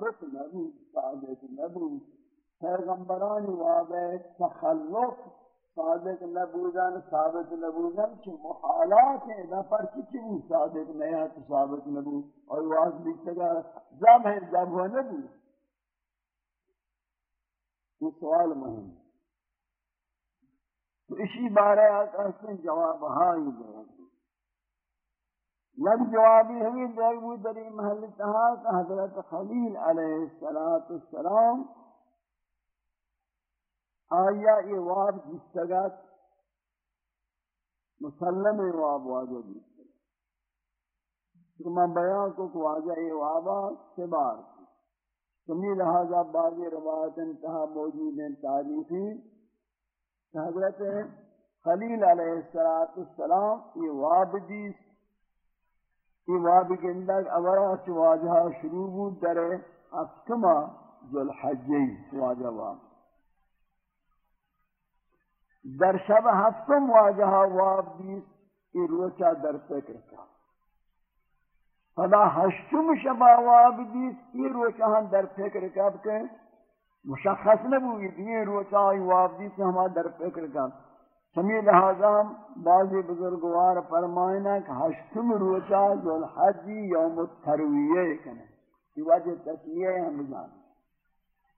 ثابت نبود ثابت نبود پیغمبران واقع تخلق صادق نبودن، ثابت نبودن چه محالات ہیں نہ پر کچھ بھی صادق نہیں ثابت نبود. اور واضح لکھتا گا زم ہے زم ہوا نبود. یہ سوال مهم. تو اسی بارے آتا ہے جواب ہائی دے یک جوابی ہمیں دیکھ بود در این محل تہا کہ حضرت خلیل علیہ السلام آیا یہ واب جستگت مسلم واب واجہ جستگت تو میں بیان کو کہ واجہ یہ وابا سے بار سمی لہذا بعض روایت انتہا موجود ہیں، تاریخی۔ حضرت خلیل علیہ السلام یہ واب جست یہ واب کے اندر اورا چواجہ شروع بود در افتما ذو الحجی واجہ واب در شب هفتم واجہ واب دیس ای روچا در فکر کا فلا هشتم شب واب دیس ای روچا ہم در فکر کب کہ مشخص نبوئی یہ روچا ای واب دیس ہم در فکر کب سمی لہذا بعضی بزرگوار فرمائنا کہ ہشتم روچا ذو الحجی یوم الترویہ کنے یہ وجہ تسمیہ ہم جانے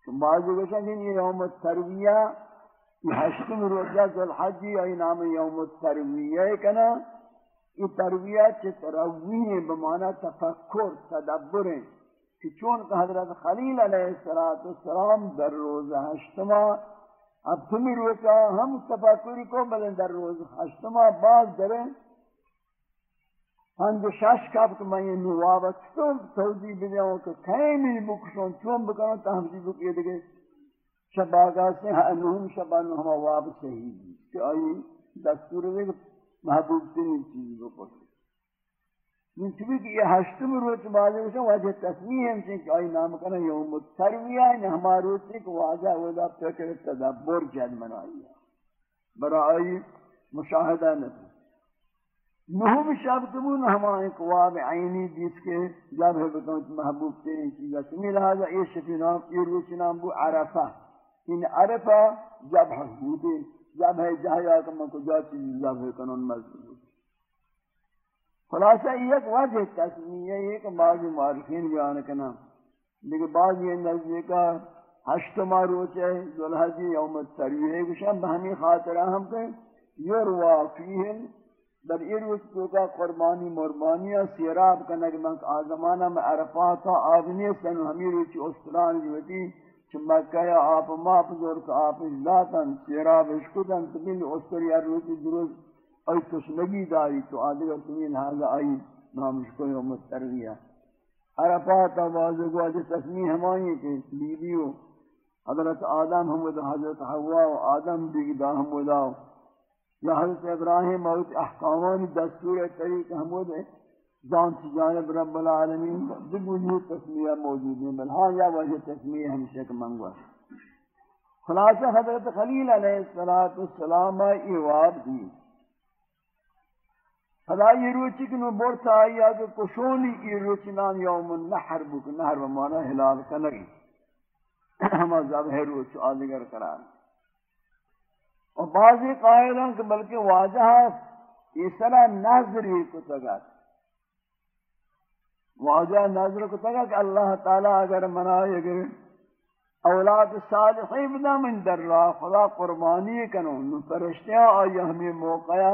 تو بعضی بشن کہ یوم الترویہ، یہ ہشتم روچا ذو الحجی یہ نام یوم الترویہ کنے یہ ترویہ چھ ترویہ بمعنی تفکر، تدبر ہیں۔ کہ چون کہ حضرت خلیل علیہ السلام در روز ہشتمہ اب تمہیں روچا ہم تفکری کو بلن در روز ہشتما باز دریں ہم جو شش کب تو میں یہ نوابت تو توضیح بدیاؤں کہ کہیں میں بکشوں چون بکنوں تا ہم جی بکی دگے شب آگاہ سے ہاں، انہم شبان ہم واب صحیح کہ آئی دستور دے محبوب تین چیز بکشوں من چبی کہ یہ ہشتم روچ بازے وشن واجہ تصویح ہم چنک آئی نام کنا یوم الترویہ ہے ہما روچ ایک واجہ ودا فکر تدبر جد منائی برا آئی مشاہدہ نتی نہم شب تمون ہما ایک واب عینی جس کے جب ہے بکن محبوب تیرین چیزا سمی لہذا یہ شفی نام یہ روچ نام بو عرفہ ان عرفہ جب حدود جب ہے جہیا کم کو جا چیز جب ہے کنون مزدور خلاصہ ایک وجہ تسمیہ ہے کہ بعض معارفین بیان کنا لیکن بعض یہ نزدیکا ہشتما روچ ہے ذوالحجی یوم الترویہ ہے کچھ بہمی خاطرہ ہم کہ یروا فیہن در یہ روچ تو کا قربانی مربانیہ سیراب کنک منک آزمانہ میں عرفاتا آبنی سن ہمی روچ استران جوتی چمکہ یا آپ ما پزور آپ ذاتاً سیراب اشکتاً تبین استری روچی درست اور تشنگی داری تو آدھگر تمہیں لہذا آئی نامش کو یوم الترویہ عرفات آواز کو آج تسمیح ہمائی کہ بیبیو حضرت آدم حمد حضرت حوا و آدم بگدہ حمد یا حضرت ابراہیم اور احکامان دستور طریق حمد جان سے جانب رب العالمین دبولی تسمیہ موجود ہے بلہاں یا وجہ تسمیہ ہمشہ کا منگوا۔ خلاصہ حضرت خلیل علیہ السلام ایواب دی۔ فلا یہ روچی کنو بورتا آئی آگے کشونی کی روچی نام یوم النحر بک نحر بمانا حلال کنگی. ہما ذبح روچ آدگر قرار اور بعضی قائلوں کہ بلکہ واجہ اس طرح نظری کو تگا واجہ نظر کو تگا کہ اللہ تعالی اگر منائے اگر اولاد صالحی بنا من در را خدا قربانی کنو، نو فرشتیاں آئی ہمیں موقعہ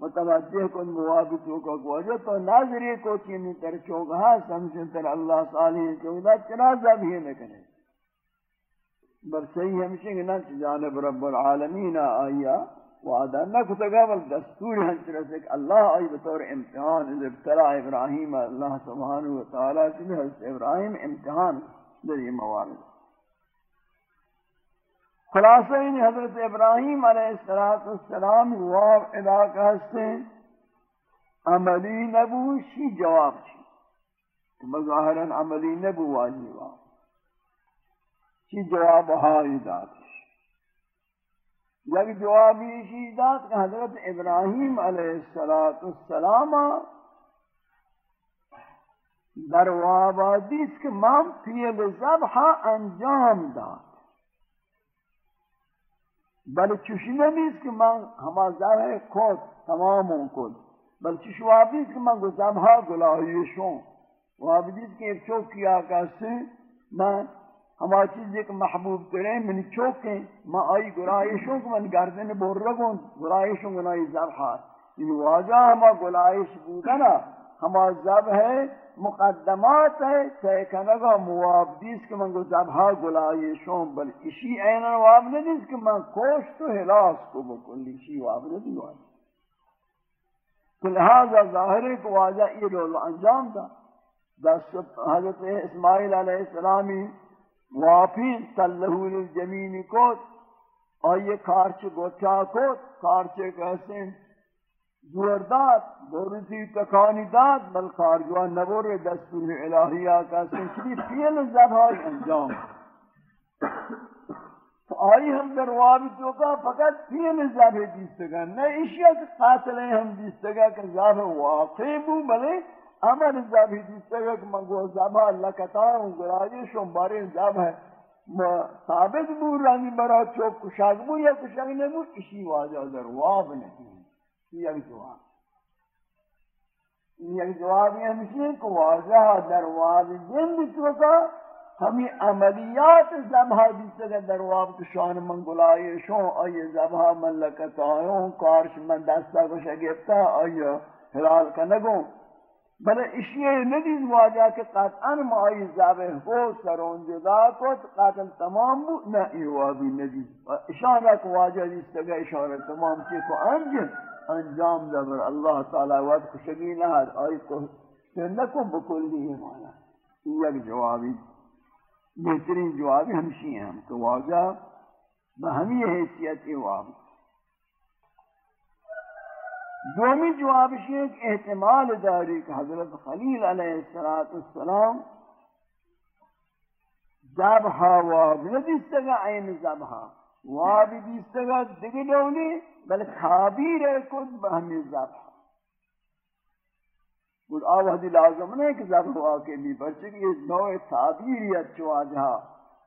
متوجہ کن موابطوں کو گوجہ تو ناظری کو چینی تر چوگہا سمجھن تر اللہ صالح چوگدہ چنازہ بھی نہ کرے۔ بر صحیح ہمشہ گنا جانب رب العالمین آیا، وعدہ نہ کتگا بل دستور ہنچ رسے کہ اللہ آئی بطور امتحان اذ ابتلا ابراہیم اللہ سبحانہ وتعالی سے حضرت ابراہیم امتحان در یہ موارد۔ خلاصہ ان حضرت ابراہیم علیہ السلام جواب علاقہ سے عملی نبو شی جواب چی۔ مظاہراً عملی نبو واجی جواب شی جواب ہائی دات یک جوابی شی دات کہ حضرت ابراہیم علیہ السلام در وابادی است که من پیل زبح انجام داد۔ بل چوشی نمیست که من همه زبح کد تمام کد بل چوش وابدی است که من گو زبح گلاهیشون وابدی است که ایک یعنی چوکی آقا سے من ہما چیز ایک محبوب کریں من چوکیں ما آئی گرائشوں کو من گردن بور رگوں گرائشوں گناہی زبحات یہ یعنی واجہ ہما گلائش بودنا ہما زب ہے، مقدمات ہے تے کنگا موابدیس کہ من کو زبہا گلائشوں بل اسی اینن واب ندیس کہ من کوشت و حلاس کو بکلی اسی واب ندی واجہ۔ تو لہذا ظاہر ہے کہ واجہ یہ رول انجام دا۔ دست حضرت اسماعیل علیہ السلامی واپی تلہو للجمین کوت، آئیے کارچ گوچا کوت، کارچ کہتے ہیں زور داد دورتی تکانی داد، بل کارجوان نبور دستور الہیہ کا سنچلی فیل زبائی انجام. آئی ہم در وابی تو کا فقط فیل زبائی دیستگا نہ اشیاء کے قاتل ہیں ہم دیستگا کہ زبائی واقعی بو بلے امر زبی دیستگا کہ منگو زبا لکتا ہوں گراجی شون بارے زب ثابت بو رنگی برا چوک کشاک بو یا کشاک نبو اسی واجہ در واب نہیں یک جواب. یک جواب یعنی یہ ہمشی کہ واضح در واب جن تو ہمیں عملیات زبہ دیسے در واب شان من گلائے شون آئیے زبہ من لکتا آئوں کارش من دستا کو شگفتا آئیے حلال کنگوں بلے اشیاء ندیز واجہ کہ قطعا مائی زابہ ہو سرون جدا کو قاتل تمام بو نہ ایوابی ندیز اشارہ کو واجہ دیستے گا اشارہ تمام چی کو انجن انجام دبر اللہ تعالی وقت خوشگی نہ آئی کو نکو بکلی مانا یک جوابی، بہترین جوابی ہمشی ہیں ہم، تو واضح بہمی حیثیت واضح دومی جواب ہے کہ احتمال داری کہ حضرت خلیل علیہ السلام زبحا واب ندیستگا عین زبحا واب دیستگا دگی دولی بل تعبیر کد بہمی زبحا اور آوہدی لازم نہیں کہ زبح واقع بھی پرچہ کہ یہ نوع تعبیریت چو آجہا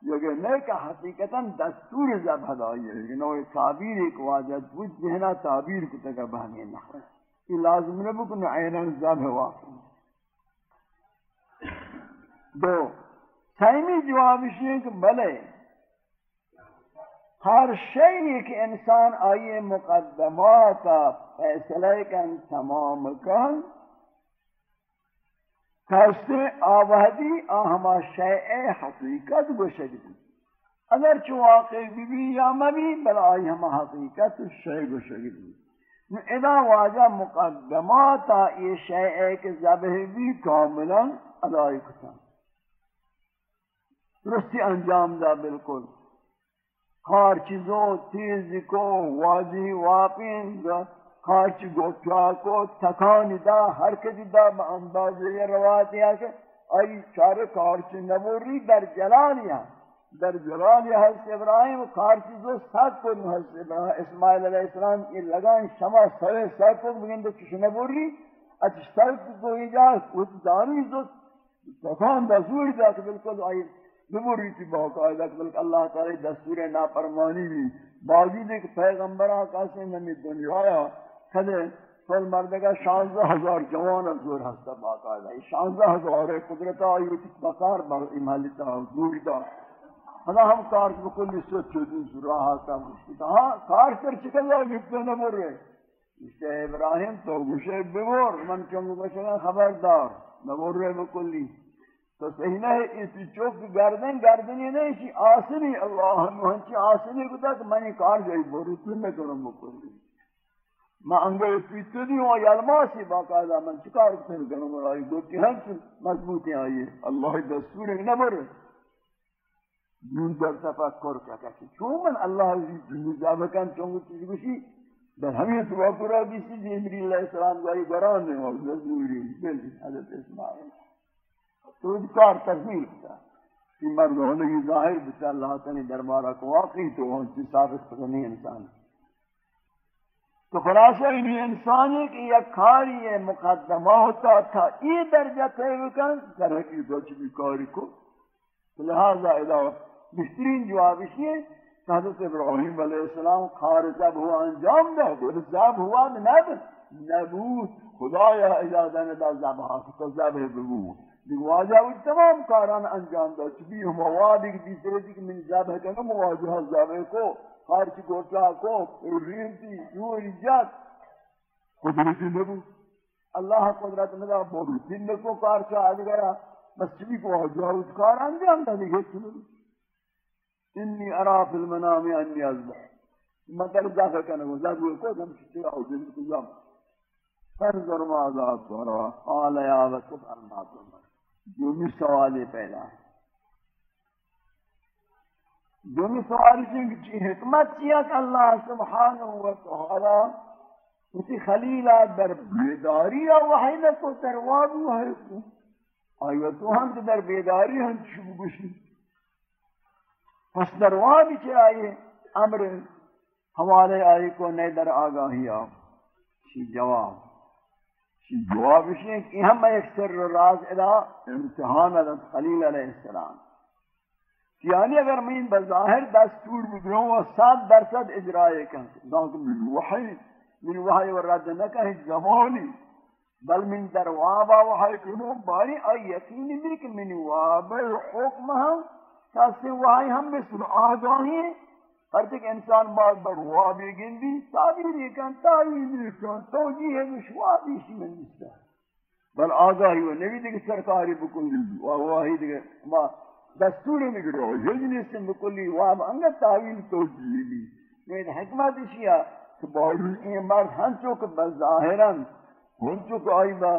جو کہ نہیں کہ حقیقتا دستور زبح دائی ہے نوع تعبیر ایک واجد بود ذہنہ تعبیر کو تکا بہمی نحو یہ لازم نہیں بکن عینن زبح واقع دو سیمی جواب ہے کہ بلے ہر شئی کہ انسان آئیے مقدمات فیصلہ کن، تمام کن۔ کستے آوہدی آہما شیئے حقیقت گوشد بھی اگر چو واقع بھی بھی یا مبی بل آئی ہما حقیقت شیئے گوشد بھی ادا واجہ مقدمات یہ شیئے کہ زبہ بھی کاملا ادائی کتا۔ درستی انجام دا بالکل۔ ہر چیزوں تیز کو واضح واپین کارچ گوچا کو تکانی دا حرکتی دا با اندازه رواتی ہے کہ آئی چار کارچ در جلالی ہے در جلالی حضرت ابراہیم کارچ زو سات کو حضرت اسماعیل علیہ السلام یہ لگان شما سر سات کو بگن دو چش نبوری اچھ سر کو ہی جا دانی زو تکان دا زور دا کہ بالکل آئی نبوری تھی باقاعدہ بلکہ اللہ تعالی دستور نافرمانی بھی۔ باوجود ایک پیغمبر آقا سے نمی دنیا آیا۔ کدے کل مردگا شانزہ ہزار جوان زور ہستا باقاعدہ شانزہ ہزار قدرت آئی ہوتی بکار بر امالتا دور دا۔ ہنا ہم کار بکلی سوچ چودی سراہ آتا مشکتا ہاں کار سر چکل جا گفتے نبور رہے۔ اسے ابراہیم تو گوشے ببور من چونگو بشنا خبردار نبور رہے بکلی تو صحیح نہیں اس چوک گردن، گردنی نہیں چی آسنی اللہ ہنچی آسنی کو تک میں نے کار جائی بوری تو میں کروں بکلی ما انگے پیتے دی ہوں یلماسی باقاعدہ من چکار کتن کنوں مرائی گوٹی ہم ہنچ مضبوطی آئیے اللہ دستور نبر دون در تفکر کیا کہتے چون من اللہ جنو جابکن چونگو چیز گوشی، در ہمیں توقع بیسی جیمری اللہ السلام گائی گران نے اور دستوری بلی حضرت اسماعیل۔ تو کار تکمیل کتا یہ مرد ہونے کی ظاہر بتا اللہ تعالی دربارہ کو واقعی تو ہم سے ثابت کرنے انسان تو خلاصہ انہی انسانی کی یک کاری ہے مقدمہ ہوتا تھا۔ ای درجہ تے بکن در حقیقت بھی کاری کو۔ لہذا ادا بہترین جواب اسی ہے حضرت ابراہیم علیہ السلام کار جب ہوا انجام دے، گل جب ہوا نب نبوت، خدایا اجازہ ندا زبہ تو زبہ ببوت واجہ وہ تمام کاران انجام دا چبی ہم وادی کی دوسرے دی کہ من زبہ کرنا مواجہ زبہ کو خارج گوٹا کو، رینتی، جوری جات. قدرتی نبو. اللہ قدرت ندا بولی دن کو کار چاہ آج گیا بس چبی کو واجہ اس کار انجام دا دیکھے چلو انی ارا فی المنام انی ازبح مطلب داخل کرنے کو زبہ کو دم چترا ہو دن کو زم فرزر ماذا ترى قال يا وسط المعصوم دومی سوال پہلا ہے۔ دومی سوال کی حکمت کیا کہ اللہ سبحانہ و تعالی اسی خلیلہ در بیداری وحی نکو تروابو ہے کو آئیو تو ہم در بیداری ہم شبو گوشی پس دروابی چاہیے امر حوالے آئی کو نئے در آگاہی آؤ۔ شی جواب۔ جواب اس ہے کہ ہم ایک سر راز ادا امتحان حضرت خلیل علیہ السلام۔ یعنی اگر میں بظاہر دستور بگروں و سات درصد اجرائے کن لیکن من وحی من وحی و رد نکہ زمانی بل من دروابا وحی کنو باری آئی یقینی بھی کہ من وابا حکم ہم کسی وحی ہم مثل آگاہی ہر تک انسان بعد بڑھوا بھی گندی تعبیری کن تعبیری کن توجیہ مشوابی شی من نستا بل آگاہی و نبی دیکھ سرکاری بکلی واہی دیکھ ما دستوری مگرو ججنی سے بکلی واب انگا تعویل توجیہ بھی میں حکمت اشیاء کہ بہت این مرد ہنچو کہ بظاہران ہنچو کہ آئی با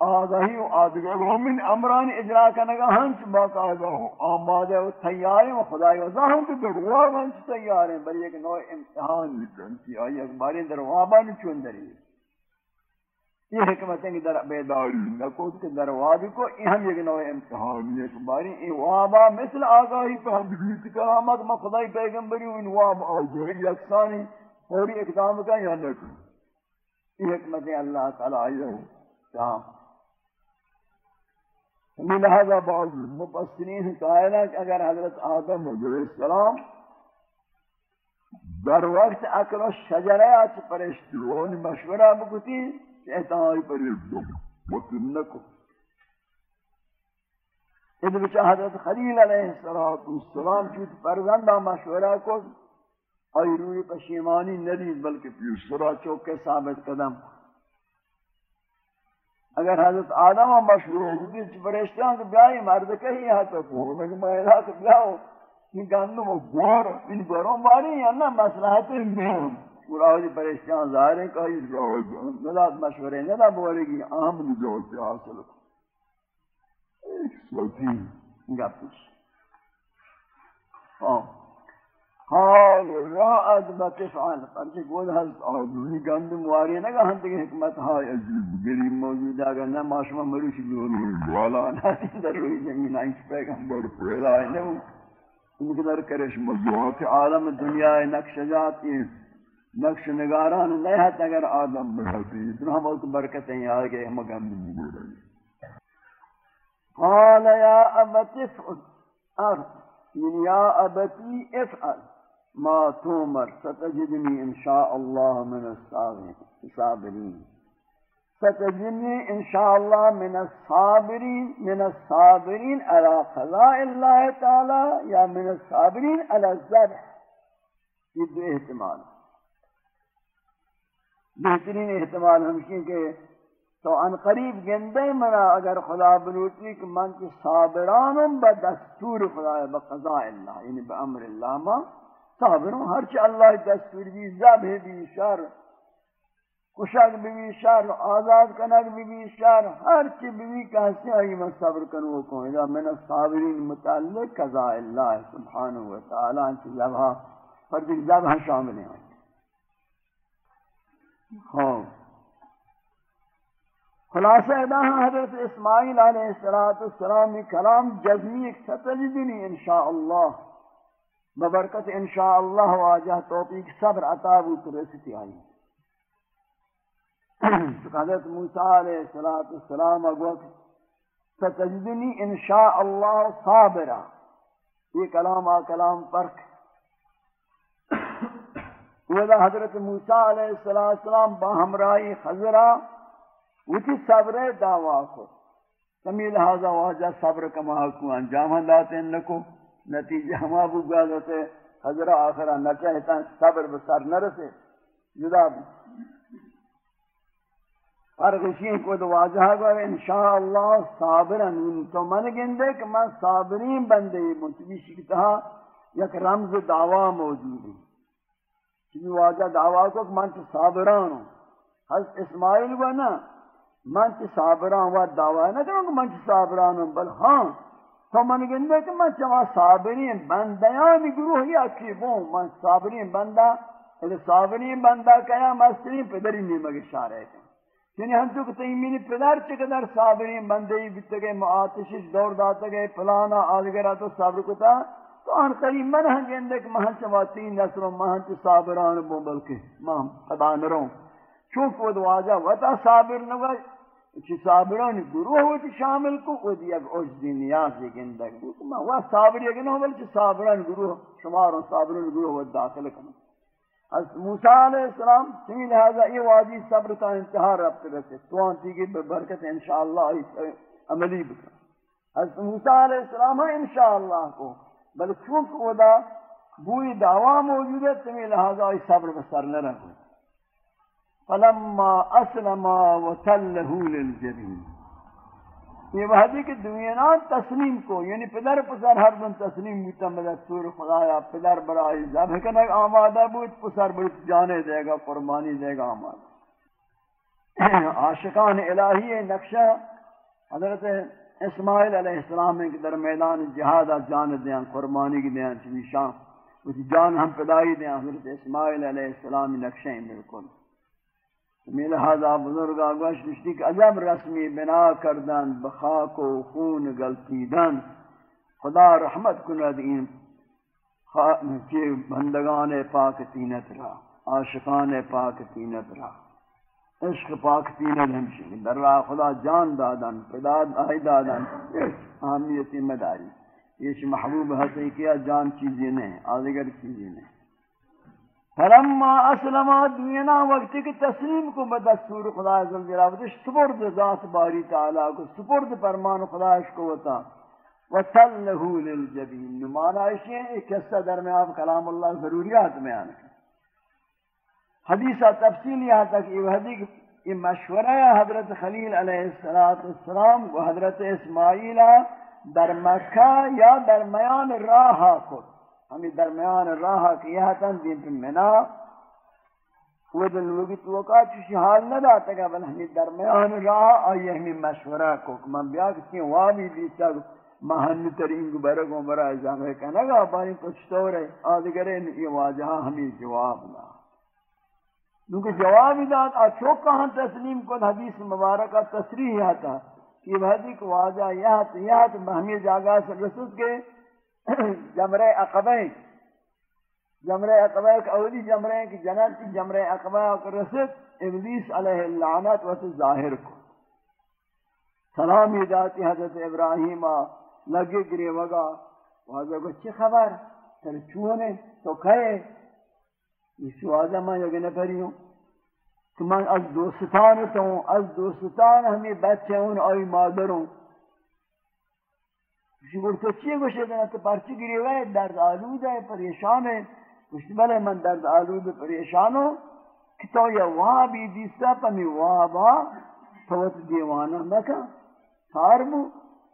آگاہی و آدگر من امران اجرا کنگا ہنچ باقاعدہ ہو آمادہ و تیارے و خدای و ظاہم تو دروار ہنچ تیارے بل ایک نوع امتحان لکن کی آئی اکباری دروابان چون دری۔ یہ حکمت ہے کہ در بیداری نکوت کے دروابی کو ہم ایک نوع امتحان اکباری ای وابا مثل آگاہی پہ ہم بیت کا آمد ما خدای پیغمبری و ان واب آگاہی یکسانی فوری اقدام کا یا نکن۔ یہ حکمت ہے اللہ تعالی آئیہ ہو ہمیں لہذا بعض مفسرین مبصرین قائلہ کہ اگر حضرت آدم علیہ السلام در وقت اکل و شجرہ آچ پرشتی روانی مشورہ بکتی احتماعی پرشت دو مطلب نکو. ادھ بچہ حضرت خلیل علیہ السلام چوت پرزندہ مشورہ کو آئی روی پشیمانی ندید، بلکہ پیوسرہ چوکے ثابت قدم اگر حضرت آدم ہم مشہور ہو گئی چھ فرشتیاں کہ بیائی مرد کہی ہے تو پہو میں کہ مہلا کہ بیاؤ؟ یہ گندم و گوار، ان گوروں باری یا نا مسلحت میں پورا ہوئی فرشتیاں ظاہر ہیں کہ اس کا نلات مشورے ندا بولے گی اہم نجوز سے حاصل ایک سوچی گا ہاں۔ حال راعد بتفعل پرچہ گول حضرت آدمی گند مواری نگا ہم تک حکمت ہائی عجیب گریب موجود ہے اگر نہ معاشمہ مروش لون والا ناتی در روی زمین آئیس پیغمبر پیدا ہے نو ان کے در کرش موضوعات عالم دنیا نقش جاتی نقش نگاران نہیں ہے اگر آدم بڑھتی اتنا ہم بہت برکتیں آگے ہم گند موجود قال یا ابت افعل. یعنی یا ابتی افعل. ما تومر ستجدني إن شاء من الصابرين ستجدني إن شاء من الصابرين من الصابرين على قضاء الله تعالى يا من الصابرين على الذبح. یہ دو احتمال. بہترین احتمال ہمشین کہ تو ان قریب گندے منا اگر خدا بلوٹی کہ من کی صابرانم بدستور خدا بقضاء اللہ یعنی بامر اللہ ما صابروں ہر چی اللہ دستور بھی زبہ بھی شر، کشک بھی شر، آزاد کنک بھی شر، ہر چی بھی کہتے آئی میں صبر کنو کو اذا من الصابرین متعلق قضاء اللہ سبحانہ وتعالی انچی زبہ پر دیکھ زبہ شامل ہیں۔ ہاں خلاصہ ادا ہاں حضرت اسماعیل علیہ السلام کلام جزمی ایک ستجدنی انشاءاللہ۔ ببرکت انشاءاللہ واجہ توفیق صبر عطا بو تو رسیتی آئی۔ حضرت موسیٰ علیہ السلام اگوک ستجدنی انشاءاللہ صابرہ یہ کلام آ کلام فرق۔ ودا حضرت موسیٰ علیہ السلام با ہمرائی خضرہ وچی صبر دعویٰ کو۔ سمی لہذا واجہ صبر کما حکو انجام ہنداتے ہیں لکو۔ نتیجہ ہما بگا دیتے حضرہ آخرہ نہ چاہتا صبر بسر نہ رسے۔ جدا بھی فرغشین کو دو واجہ گو انشاءاللہ صابرن، ان تو من گندے کہ من صابرین بندے منتبی شکتہا یک رمز دعویٰ موجود ہے چیزی واجہ دعویٰ کو کہ من چی صابران ہوں۔ حضرت اسماعیل گو نا، من چی صابران و دعویٰ نہ کروں کہ من چی صابران ہوں، بل ہاں۔ تو من گندے کہ من چی صابرین بندیان یعنی گروہ یا کی بوں من صابرین بندہ صابرین بندہ کیا مسترین پدری نیمگ اشارہ ہے یعنی ہم تو کہتے ہیں میری یعنی پدر چقدر صابرین بندے بیتے گئے معاتشش دور داتے گئے، پلانا آدھگرہ تو صبر کتا تو آن قریب من ہم گندے کہ مہن چوا تین نسل مہن چوا صابران بوں بلکہ مہن خدا نروں چونکہ وہ دواجہ وطا صابر نگا چی صابران گروہ ہوتی شامل کو، وہ دی اگ اوش دی نیازی گندے وہ صابر یکی نو بلکہ صابران گروہ شماروں صابران گروہ وہ داخل کرنے حضرت موسیٰ علیہ السلام سمی لہذا یہ وادی صبر کا انتہا ربط رکھتے تو انتی کی برکت انشاءاللہ عملی بکر حضرت موسیٰ علیہ السلام ہے انشاءاللہ کو. بل چونکہ وہ دا بوئی دعویٰ موجود ہے سمی لہذا یہ صبر بسر نہ رکھو فلما اسلما وتلہو للجبین۔ یہ وحدی کہ دنیا تسلیم کو یعنی پدر پسر ہر دن تسلیم بیتا مدد سور خدایا، پدر برائی ذبح کنک آمادہ بود، پسر بود جانے دے گا، قربانی دے گا آمادہ۔ عاشقان الہی نقشہ حضرت اسماعیل علیہ السلام کے در میدان جہاد جان دیں قربانی کی دیں چلی شام اس جان ہم پدائی دیں حضرت اسماعیل علیہ السلام نقشیں بالکل۔ لہذا بزرگ آگوش نشتی کہ عجب رسمی بنا کردن بخاک و خون گلتیدن. خدا رحمت کند این بندگان پاک تینت را، عاشقان پاک تینت را. عشق پاک تینت ہمشی در راہ خدا جان دادن، پداد آئی دادن. اہمیتی مداری یہ محبوب حسی کیا جان چیزیں نہیں آدھگر چیزیں نہیں فلما اسلم دینا وقت کی تسلیم کو بدستور خدا عزم جلالہ سپرد ذات باری تعالی کو، سپرد فرمان خدا کو ہوتا۔ وصلہ للجبین نمانا ہے، ایک قصہ در میں آپ کلام اللہ ضروریات میں آنے۔ حدیثہ تفصیل یہاں تک، یہ حدیث یہ مشورہ حضرت خلیل علیہ السلام و حضرت اسماعیل در مکہ یا درمیان راہ کو ہمیں درمیان راہ کیا تن دین پر منا وہ دن لوگی تو کا چوشی حال نہ داتا گا بل ہمیں درمیان راہ آئی ہمیں مشورہ کو کہ من بیا کسی وابی دیتا مہن ترین کو برگوں برا ازام ہے کہنا گا بانی کچھ تو رہے آدھگرے یہ واجہا ہمیں جواب لا کیونکہ جواب داد اچھوک کہاں تسلیم کو حدیث مبارکہ تصریح آتا کہ وحدی کو واجہ یہاں تو یہاں تو ہمیں جاگا سے رسول کے جمرہ عقبہ جمرہ عقبہ ایک اولی جمرہ کی جنت کی جمرہ عقبہ کو رسد ابلیس علیہ اللعنت و ظاہر کو. سلامی جاتی حضرت ابراہیم، لگے گرے وگا. واجہ کو چی خبر؟ تر چونے تو کہے. اس واجہ میں یگے نفری ہوں. کہ من از دوستان تو از دوستان ہمیں بچے ہوں، آئی مادروں کسی گوڑ تو چیئے گوشے دینا تو پرچی گری ہوئے درد آلود ہے پریشان ہے کچھ بلے من درد آلود پریشان ہوں کہ تو یا وہاں بھی دیستا پمی وہاں با تو دیوانا نکا سارمو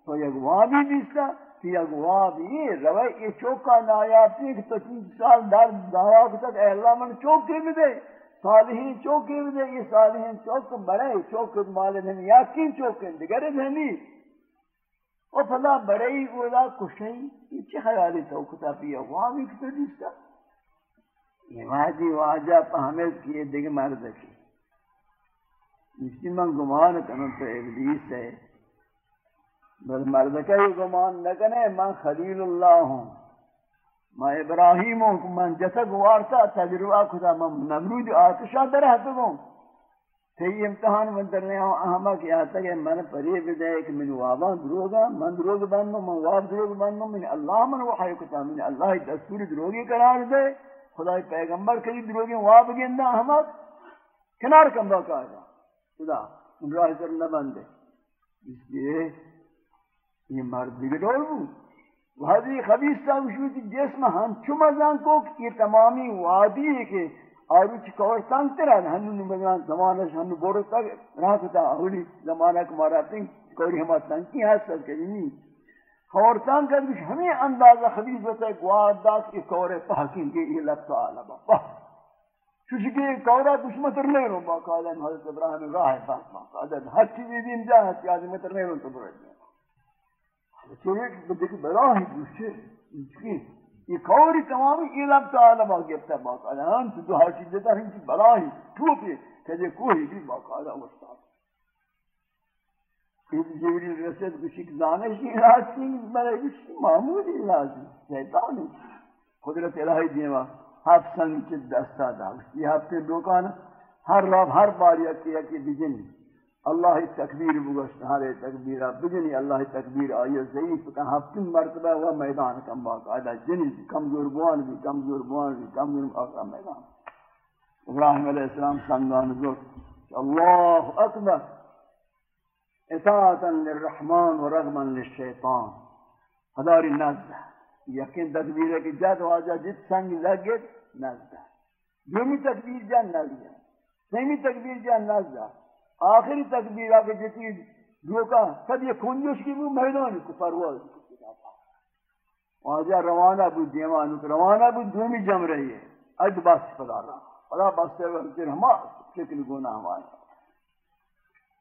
تو یا وہاں بھی دیستا تو یا وہاں بھی روے یہ چوکا نایابتی کہ تو چیز سال درد دعویٰ تک اے اللہ من چوکی بھی دے صالحین چوکی بھی دے یہ صالحین چوک بڑے چوک مالد ہیں یاکین چوک ہیں دگرد ہیں نہیں او فلا برئی اولا کشئی یہ چی خیالی تو کتا پیا وامی کتا دیستا؟ یہ واجی واجہ پہمیت کیے دیکھ مرد کی؟ اسی من گمان کنو تو ابلیس ہے۔ بس مرد کا یہ گمان نکنے، من خلیل اللہ ہوں۔ میں ابراہیم ہوں، من جسد وارتا تجربہ کتا، من نمرود آتشا در درہت گوں تی امتحان من درنے ہوں اہمہ کیا تھا کہ من پری بدے کہ من وابان دروگا من دروگ بنو من واب دروگ بنو من اللہ من وحی کتا من اللہ دستوری دروگی قرار دے، خدای پیغمبر کری دروگی واب گندہ اہمہ کنار کم باقا آئے خدا، ان راہ سر نہ بندے۔ اس لیے یہ مرد بگڑول بو وحدی خبیص تا وشوی جسم ہم چمہ زن کو یہ تمامی وادی ہے کہ آرو چی کور سنگ ترا ہنو نمبران زمانہ ہنو بورو تک راہ کتا اولی زمانہ کمارا تنگ کوری ہما سنگی ہے سر کرینی کور سنگ کر بھی ہمیں اندازہ خبیز ہوتا ہے گواد داس کے کور پاکین کے یہ لفظ آلہ با. چوشی کہ کورا کچھ متر نہیں رو باقا آدم حضرت ابراہیم راہ پاک باقا آدم ہر چیزی دین جا ہے کہ آدم متر نہیں رو تو برد جائے چوشی کہ براہ دوسرے یہ کوری تمامی علم تعالی با گفتا باقاعدہ ہم تو دو حاکی دیتا ہم کی بلاہی ٹوپی کہ کوئی بھی باقاعدہ وستاد یہ جبریل رسد کچھ دانشی راستی بلے کچھ معمولی لازم شیطانی قدرت الہی دیوا ہف سنگ چھ دستا دا یہ ہفتے دوکان ہر رب ہر بار یکی یکی بجنی۔ اللہ تکبیر بگشت ہر تکبیر بجنی اللہ تکبیر آئی ضعیف کا ہفتن مرتبہ وہ میدان کم باقاعدہ جنی کمزور بوان بھی کمزور بوان بھی کمزور آقا میدان ابراہیم علیہ السلام سنگان زور اللہ اکبر اطاعتا للرحمن و رغما للشیطان ہداری نزدہ یقین تکبیر ہے کہ جد واجہ جت سنگ لگت نزدہ دومی تکبیر جن نزدہ سیمی تکبیر جن نزدہ آخری تکبیر آگے جتی روکا سب یہ کنجوش کی بھی میدانی کو پرواز آجا روانہ بھی دیوان، روانہ بھی دومی جم رہی ہے۔ اج بس پدا رہا۔ پدا بس سے پھر ہما شکل گناہ ہمارے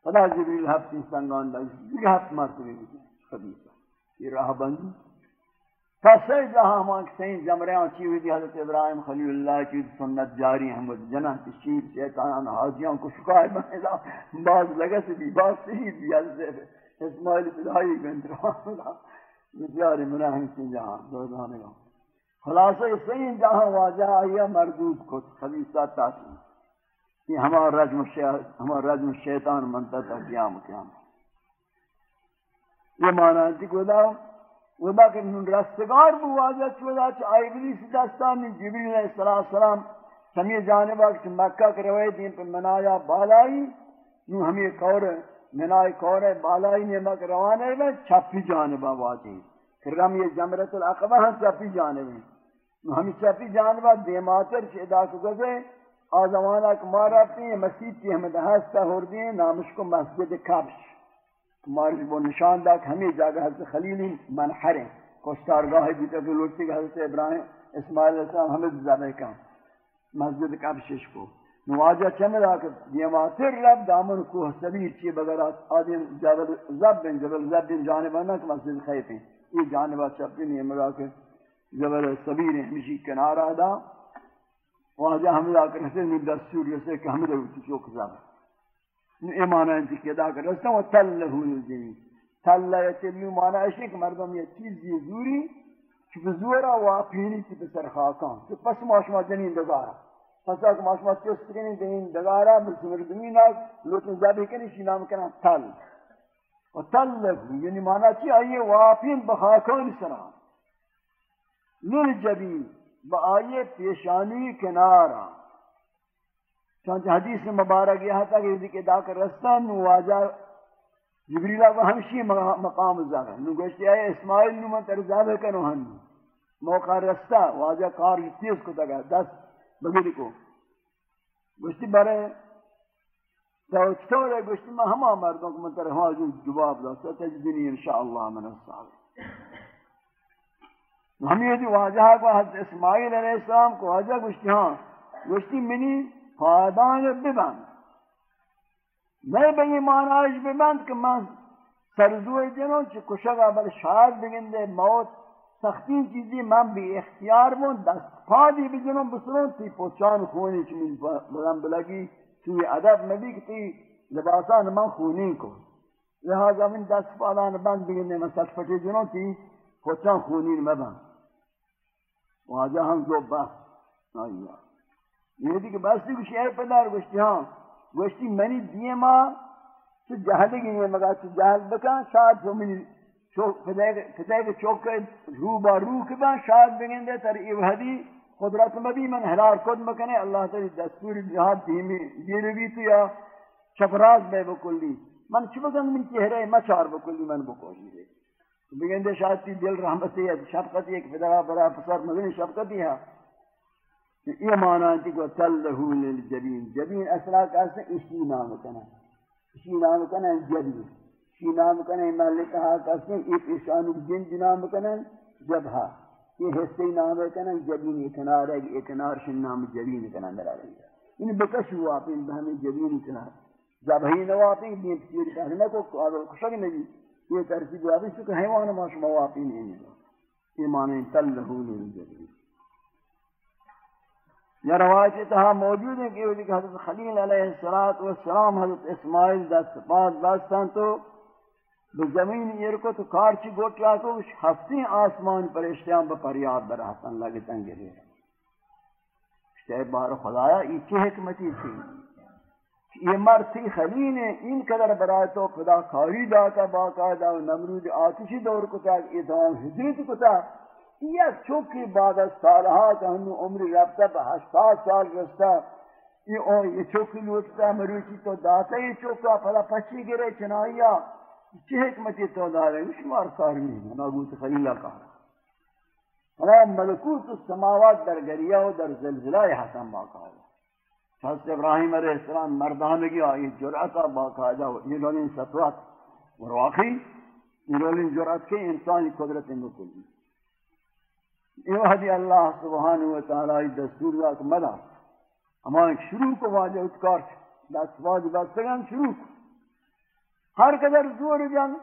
پدا جبریل ہفتی سنگان لگی۔ یہ ہفت مرتبہ بھی خبیصہ یہ راہ بندی۔ کسی جہاں ہمان کسین جمریاں چیوی دی حضرت ابراہیم خلیل اللہ کی سنت جاری ہیں وہ جنہ تشیر شیطان حاجیاں کو شکای بہنیدا بعض لگا سے بھی بعض صحیح دی حضرت اسماعیل بلائی بنت رحمہ بسیاری مناہم سے جہاں دوزانے گا۔ خلاصہ سین جہاں واجہ آئیا مردود کو خلیصہ تاکی یہ ہمارا رجم, ہمارا رجم شیطان منتا تھا قیام قیام۔ یہ معنی ہے کہ و باقی من رستگار بو واجہ چودا چ آئی ابلیس دستانی جبریل علیہ السلام سمی جانبا کہ مکہ کے روایت دین پر منایا بالائی نو ہمیں کور منائی کور بالائی نے مکہ روانے میں چھپی جانبا واجہ پھر ہم یہ جمرت العقبہ ہم چھپی جانبا نو ہمیں چھپی جانبا دیماتر چیدا کو گزے آزمانہ کمارا اپنی مسجد کی ہمیں دہستا ہو دیئے نامش کو مسجد کبش. مارش وہ نشان دا کہ ہمیں جاگہ حضرت خلیلی منحر ہیں کوشتارگاہ بیتا کہ لوٹتی کہ حضرت ابراہیم اسماعیل علیہ السلام ہمیں زبہ کام مسجد کا بشش کو نواجہ چمدہ کہ دیماتر رب دامن کو سبیر چیئے بگر آدم جبل زب بن جبل زب بن جانبہ نہ کہ مسجد خیف ہیں یہ جانبہ چپی نہیں مرا کہ جبل سبیر ہیں ہمیشی کنارہ دا واجہ ہمیں آکر حسن دستور رسے کہ ہمیں روچی چوک زبہ ایمانا انتی کہ ادا کر رستا و تلہو الجنی تلہ یتلیو مانا اشی کہ مردم یہ چیز یہ زوری چپ زورا واپینی چپ سر خاکان. تو پس ماشما جنین دگارا. پس آکھ ماشما چسترین جنین دگارا بس مردمین آگ لوٹن زبی کنی شی نام کنا تل. و تلہو یعنی مانا چی؟ آئیے واپین بخاکان سرا. لل جبین با آئیے پیشانی کنارا. چونچہ حدیث میں مبارک یہ تھا کہ ذکر دا کر رستان واجہ جبریلہ کو ہمشی مقام زاگا نو گوشتی آئے اسماعیل نو من ترزابہ کنو ہن۔ موقع رستہ واجہ کار تیز کو تگا دس بگیری کو۔ گوشتی برے تو چطور ہے گوشتی میں ہما مردوں کو من تر ہوا جو جواب دا ستجدنی انشاءاللہ من الصالح۔ ہم یہ جو واجہ کو حضرت اسماعیل علیہ السلام کو واجہ گوشتی ہاں۔ گوشتی منی پادان ببند. میں بگی معنیش ببند کہ من سرزوی جنوں چی کشگا بل شاید بگندے موت، سختی چیزی من بھی اختیار بون دست پادی بجنوں بسروں تی پوچان خونی چی من بلن بلگی چوی عدب نبی کتی لباسان من خونی کو لہذا من دست پادان بند بگندے من سلفتی جنوں تی پوچان خونی مبند. واجہ ہم دو بس. آئیہ یہ دی کہ بس دی کچھ ہے پدار گوشتی ہاں گوشتی منی دیما تو جہل گی ہے مگا تو جہل بکا شاید تو منی فدای کے چوک رو با رو کبا شاید بگندے تر ایوہدی قدرت مبی من حلال کد مکنے، اللہ تعالی دستور جہاد دیمی دیمی بھی تو یا چپراز بے بکلی۔ من چی بگند من چہرے مچار بکلی، من بکوشی دے۔ بگندے شاید تی دل رحمتی ہے شفقتی، ایک فدرہ برا پسر مدنی شفقتی ہے۔ یہ معنی ہے کہ تلہو للجبین، جبین اصلا کہتے ہیں اسی نام کنا۔ اسی نام کنا جبین۔ اسی نام کنا مالک کہا کہتے ہیں ایک اشانو جن جنام کنا جبہا یہ حصے نام کنا، جبین کنار ہے، ایک کنار شن نام جبین کنا مرا رہی ہے۔ ان بکش ہوا پین بہمیں جبین کنار جبہی نواپیں دین پسیر کہنے کو کشک نہیں۔ یہ ترسیب واپی چکہ حیوان ماشما واپی نہیں۔ یہ معنی تلہو للجبین۔ یا روایت تہا موجود ہے کہ حضرت خلیل علیہ السلام حضرت اسماعیل دست بعد دستان تو بزمین یرکو تو کارچی گوٹیا کو ہفتی آسمان پر اشتیام پر پریاد برحسن لگتن گرے اشتیاب بار خدایا یہ چی حکمتی تھی؟ یہ مرتی خلیل ہے ان قدر برای تو خدا کاری داتا، باقاعدہ و نمرود آتشی دور کتا یہ تمام حضرت کو کتا۔ یک چوکی بعد از سالها که هنو عمری رفته به هشتاد سال رسته. یہ او یہ چوکی لوٹتا مروچی تو داتا یہ چوکا پھلا پچی گرے چنائیا چی حکمتی تو دارے شمار کار نہیں ناگوت خلیلہ کہا ہمارا ملکوت السماوات در گریہ و در زلزلہ حسن باقاعدہ حضرت ابراہیم علیہ السلام مردانگی آئی جرعتا باقاعدہ یہ لولین سطوات اور واقعی یہ لولین جرعت کے انسانی قدرت مکلی یہ وحدی اللہ سبحانہ وتعالی دستور دا کہ مدا اما ایک شروع کو واجہ اتکار دست واجہ بستگان شروع. کو ہر قدر زور جان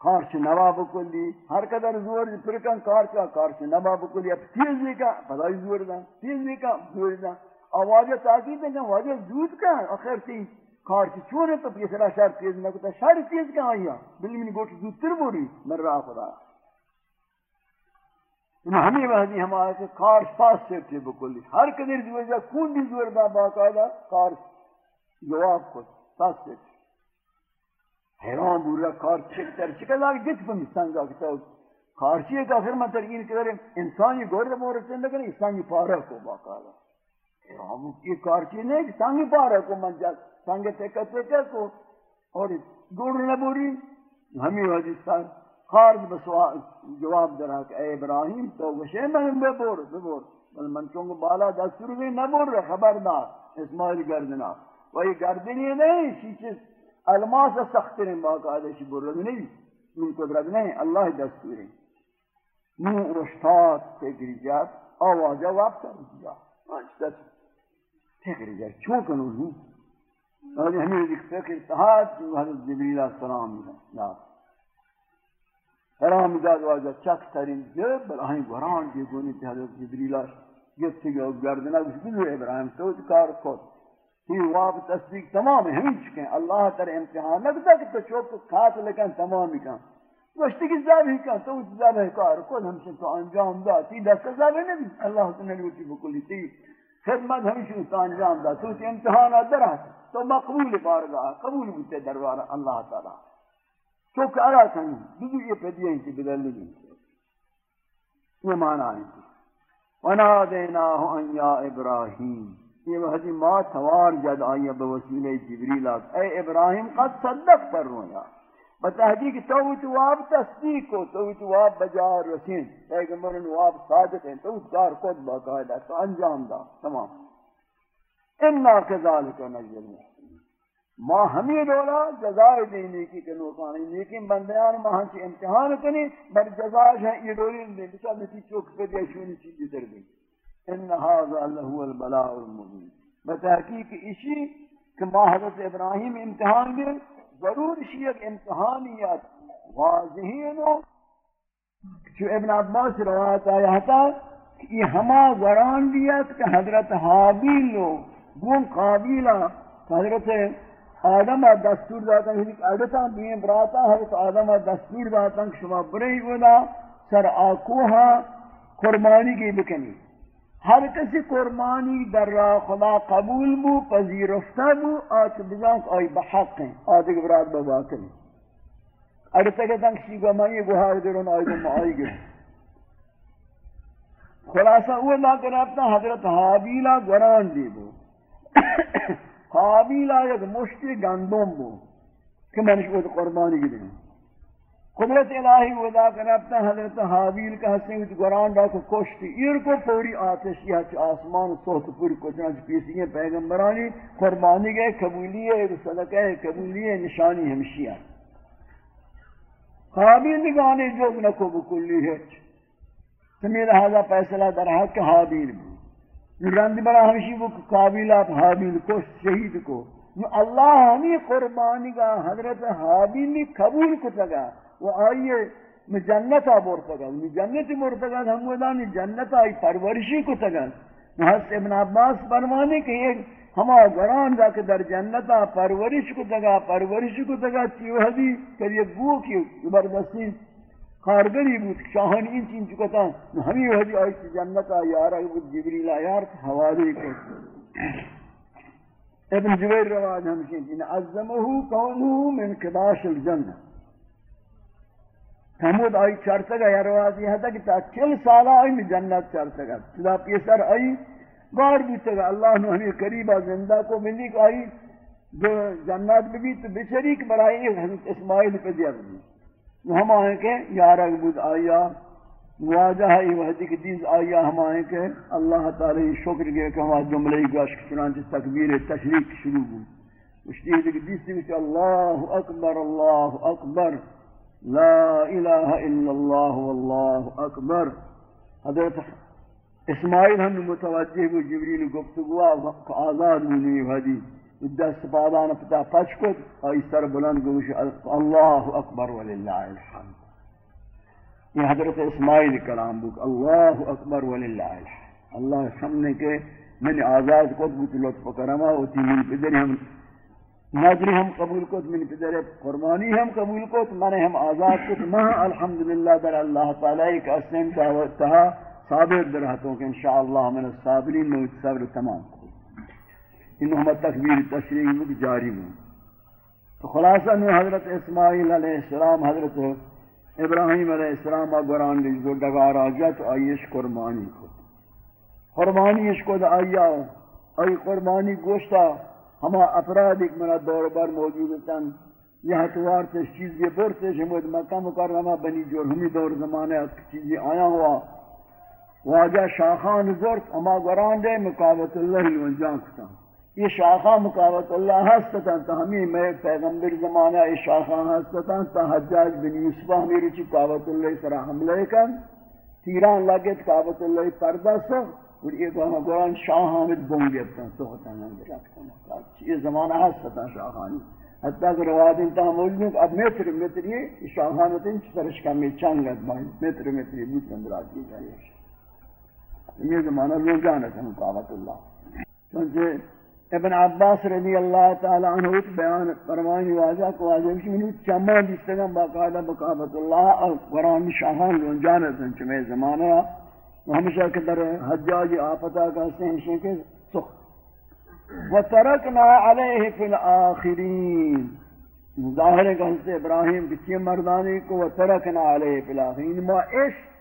کارچ نواب کلی. ہر قدر زور پرکن کارچ کارچ نواب کلی. اب تیزی کا. پدائی زور دا. تیزی کا. زور دا. آواجہ تاکید ہے کہ واجہ زود کا اخیر تی کارچ چونے تو پیسرا شر تیز نہ کتا. شر تیز کا آیا بلی منی گوٹ زود تر بوری. مر رہا خدا. ہمیں وحدی ہمارے کہ کارش پاس سے بکلی۔ ہر قدر جو ہے کون بھی زور دا باقاعدہ کارش جواب کو پاس سے تھے حیران بورا کار چک تر چکا لاغ جت پمی سنگا کتا کارچی ہے کہ پھر میں ترکین کرے، انسانی گور دا مورا چند کرے انسانی پارا کو باقاعدہ حیران یہ کارچی نہیں کہ سنگی پارا کو من جا سنگ تکا تکا کو اور گوڑ نبوری ہمیں وحدی سنگ خارج بسوال جواب درا کہ اے ابراہیم تو وشے من بے بور بے بور بل من چونگ بالا دستور بھی نہ بور خبردار اسماعیل گردنا وہی گردنی نہیں چیز؟ الماس سخترین باقاعدہ شی بور نہیں من قدرت نہیں اللہ دستور ہے نو رشتات تگری جات آواز جواب کر دیا آنچتت تگری جات چون کنو نو اور ہمیں ایک فکر اتحاد جو حضرت جبریل السلام. نے حرام داد واجہ چک ترین جب براہیم گران کی گونی تھی حضرت جبریل گفت تھی گو گردنا کچھ بلو ابراہیم تو کار کھود تھی واب تصدیق تمام ہمیں چکے اللہ تر امتحان لگتا کہ تو چوک کھات لیکن تمام ہی کن. وشتی کی زیادہ ہی کن تو زیادہ ہی کار کھود ہم سے تو انجام دا تی دست زیادہ نہیں اللہ تعالی نے اٹھی بکلی. تھی خدمت ہمیشہ تو انجام دا تو امتحان در تو مقبول بارگاہ قبول بوتے دربار اللہ تعالی. تو کارا کنی دیگه یہ پیدیه ہیں کہ بدل لگی یہ معنی ہے وَنَادَيْنَاهُ أَنْ يَا إِبْرَاهِيمِ یہ وحدی ما توار جد آئیے بوسیلہ جبریل آت اے ابراہیم قد صدق پر رویا بتحقیق توت واب تصدیق کو توت واب بجار رسین پیغمبر واب صادق ہیں توت کار خود باقاعدہ تو انجام دا تمام اِنَّا كَذَلِكَ نَجْلِ ما ہمیں دولا جزائے دینے کی کہ نوکانی لیکن بندیان ما ہنچی امتحان کنی، بر جزائے ہے یہ دولی دیں بچا نتی چوک پہ دیا، شونی چیزی در دیں ان هذا اللہ البلاء المبین۔ بتحقیق اسی کہ ما حضرت ابراہیم امتحان دیں ضرور اسی ایک امتحانیت واضحین ہو جو ابن عباس روایت آیا تھا کہ یہ ہما وران دیا کہ حضرت حابیل لو گون قابیلہ، حضرت آدم دستور داتا ہے کہ اڈتا بین براتا ہے، تو آدم دستور داتا کہ شما برئی ودا سر آکوہا قربانی کی بکنی۔ ہر کسی قربانی در را خدا قبول بو، پذیرفتا بو آت بزانک آئی بحق ہیں آدھے براد بباطل ہیں۔ اگر تک تنگ شیگا مئی گوھار درون آئی دم آئی گئے۔ خلاصہ وہ اللہ کر اپنا حضرت حابیلہ گران دی بو۔ حابیلہ یک مشتی گندم بو کہ منش کو قربانی کی دیں قدرت الہی ودا کر اپنا حضرت حابیل کا حسن قرآن دا کو کشتی ایر کو پوری آتش یا آسمان سوت پوری کو چنانچہ پیسی ہیں پیغمبرانی قربانی گئے قبولی ہے صدقہ ہے قبولی ہے نشانی ہمشی ہے حابیل نگانے جوگ نکو بکلی ہے سمیر حضا فیصلہ در حق حابیل بھی رند بڑا ہمشی وہ قابل آپ حابیل کو، شہید کو۔ اللہ ہمیں قربانی کا حضرت حابیل نے قبول کو تگا وہ آئیے، میں جنتا بورتگا میں جنت بورتگا یعنی ہم ودانی جنت آئی، پرورشی کو تگا محس ابن عباس فرمانے کہ یہ ہما گران دا کہ در جنتا پرورش کو تگا پرورش کو تگا چیو حدی کہ یہ گو کی زبردستی۔ کارگری بود شاہان این چین چکتا ہمیں حدی آئی چی جنتا یارا بود جبریل آیا آیار حوالی کو ابن جبیر رواج ہمشین چین عظمہو کونہو من کباش الجنہ حمود آئی چرتگا یا روازی ہے کہ تا چل سالہ آئی میں جنت چرتگا چلا پیسر آئی گار بیتگا اللہ نے ہمیں قریبا زندہ کو ملی کہ آئی جو جنت بھی تو بچری کہ برائی حضرت اسماعیل پہ دیا بھی ہم آئیں کہ یا رگ بود آیا، مواجہ ہے وحدی کی دیز آیا، ہم آئیں کہ اللہ تعالی شکر گئے کہ ہمارا جملہ گوشت چنانچہ تکبیر تشریک شروع بود مشتی ہے کہ دیز سے اللہ اکبر اللہ اکبر، لا الہ الا اللہ، واللہ اکبر۔ حضرت اسماعیل ہم متوجہ کو جبریل گفتگو آزاد مونی حدی دست پادان پتا پچ کو آئی سر بلند گوش اللہ اکبر وللہ الحمد یہ حضرت اسماعیل کلام بک اللہ اکبر وللہ الحمد اللہ سمنے کے میں نے آزاد کو بوت لطف کرما ہوتی من پدر ہم ناظری ہم قبول کو من پدر قربانی ہم قبول کو من ہم آزاد کو ماں الحمدللہ در اللہ تعالی کا اسم دعوت تھا صابر در ہاتھوں کہ انشاءاللہ من الصابرین میں صبر تمام کو انہوں ہم تکبیر تشریح مک جاری ہوں۔ تو خلاصہ میں حضرت اسماعیل علیہ السلام، حضرت ابراہیم علیہ السلام اگران لی جو ڈگار آجا تو آئیش قربانی کو۔ قربانی اس کو دا آیا آئی قربانی گوشتا۔ ہما افراد ایک منا دور بار موجود تن۔ یہ ہتوار سے چیز یہ برتے شمود مکہ مکرمہ بنی جور ہمی دور زمانے چیزی آیا ہوا۔ واجہ شاخان زورت ہما گران دے مقابط اللہ ونجان کتا۔ یہ شاخان مقابط اللہ ہستتا تا ہمیں میں پیغمبر زمانہ یہ شاخان ہستتا تا حجاج بن یوسفہ میری چی قابط اللہ سرا حملے کن، تیران لگت قابط اللہ پردہ سو، اور یہ تو قرآن شاہ حامد بونگے اپنا تو ہوتا ہے۔ یہ زمانہ ہے ستا شاہانی حتیٰ کہ روایت انتہا موجود ہے اب میتر میتر یہ شاہانت ان سرش کا میں چانگت بائی میتر میتر یہ بود اندر آتی ہے۔ یہ زمانہ لوگ جانت ہے مقابط اللہ۔ چونچہ ابن عباس رضی اللہ تعالی عنہ اس بیان فرمائنی واضح کو واضح کشی منو چمہ دیستگم باقاعدہ مقابط اللہ اور قرآن شاہان لوگ جانت ہیں چمہ زمانہ ہمیشہ کے در حجاج آفتا کا سہنشن کے سخ وَتَرَكْنَا عَلَيْهِ فِي الْآخِرِينَ۔ ظاہر ہے کہ حضرت ابراہیم کسی مردانی کو وَتَرَكْنَا عَلَيْهِ فِي الْآخِرِينَ۔ ما عشق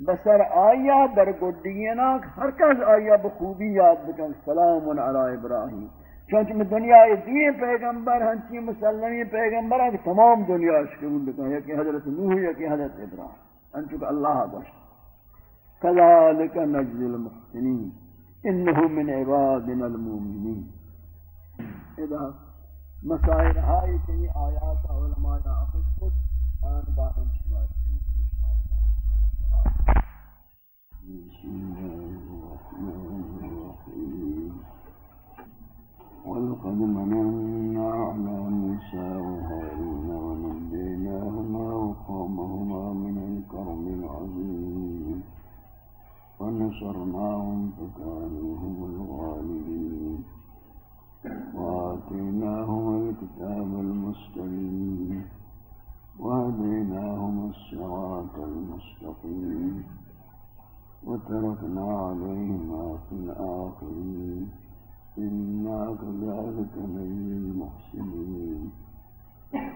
بسر آیا در گڈینا ہر کس آیا بخوبی یاد بکن، سلام علی ابراہیم. چونچہ دنیا دوئے پیغمبر ہنچی مسلمی پیغمبر ہیں، تمام دنیا شکرون بکن یا کہ حضرت نوح یا کہ حضرت ابراہیم. انچو کہ اللہ گوشت كذلك نجزي المحسنين إنه من عبادنا المؤمنين إذا مسائل هاي كي آيات علماء أخذ خود آن بعضا ولقد مننا على موسى وهارون ونجيناهما وقومهما من الكرم العظيم. ونصرناهم فكانوا هم الغالبين. وآتيناهم الكتاب المستقيم. وهديناهم الصراط المستقيم. وتركنا عليهما في الآخرين إنا كذلك نجزي المحسنين.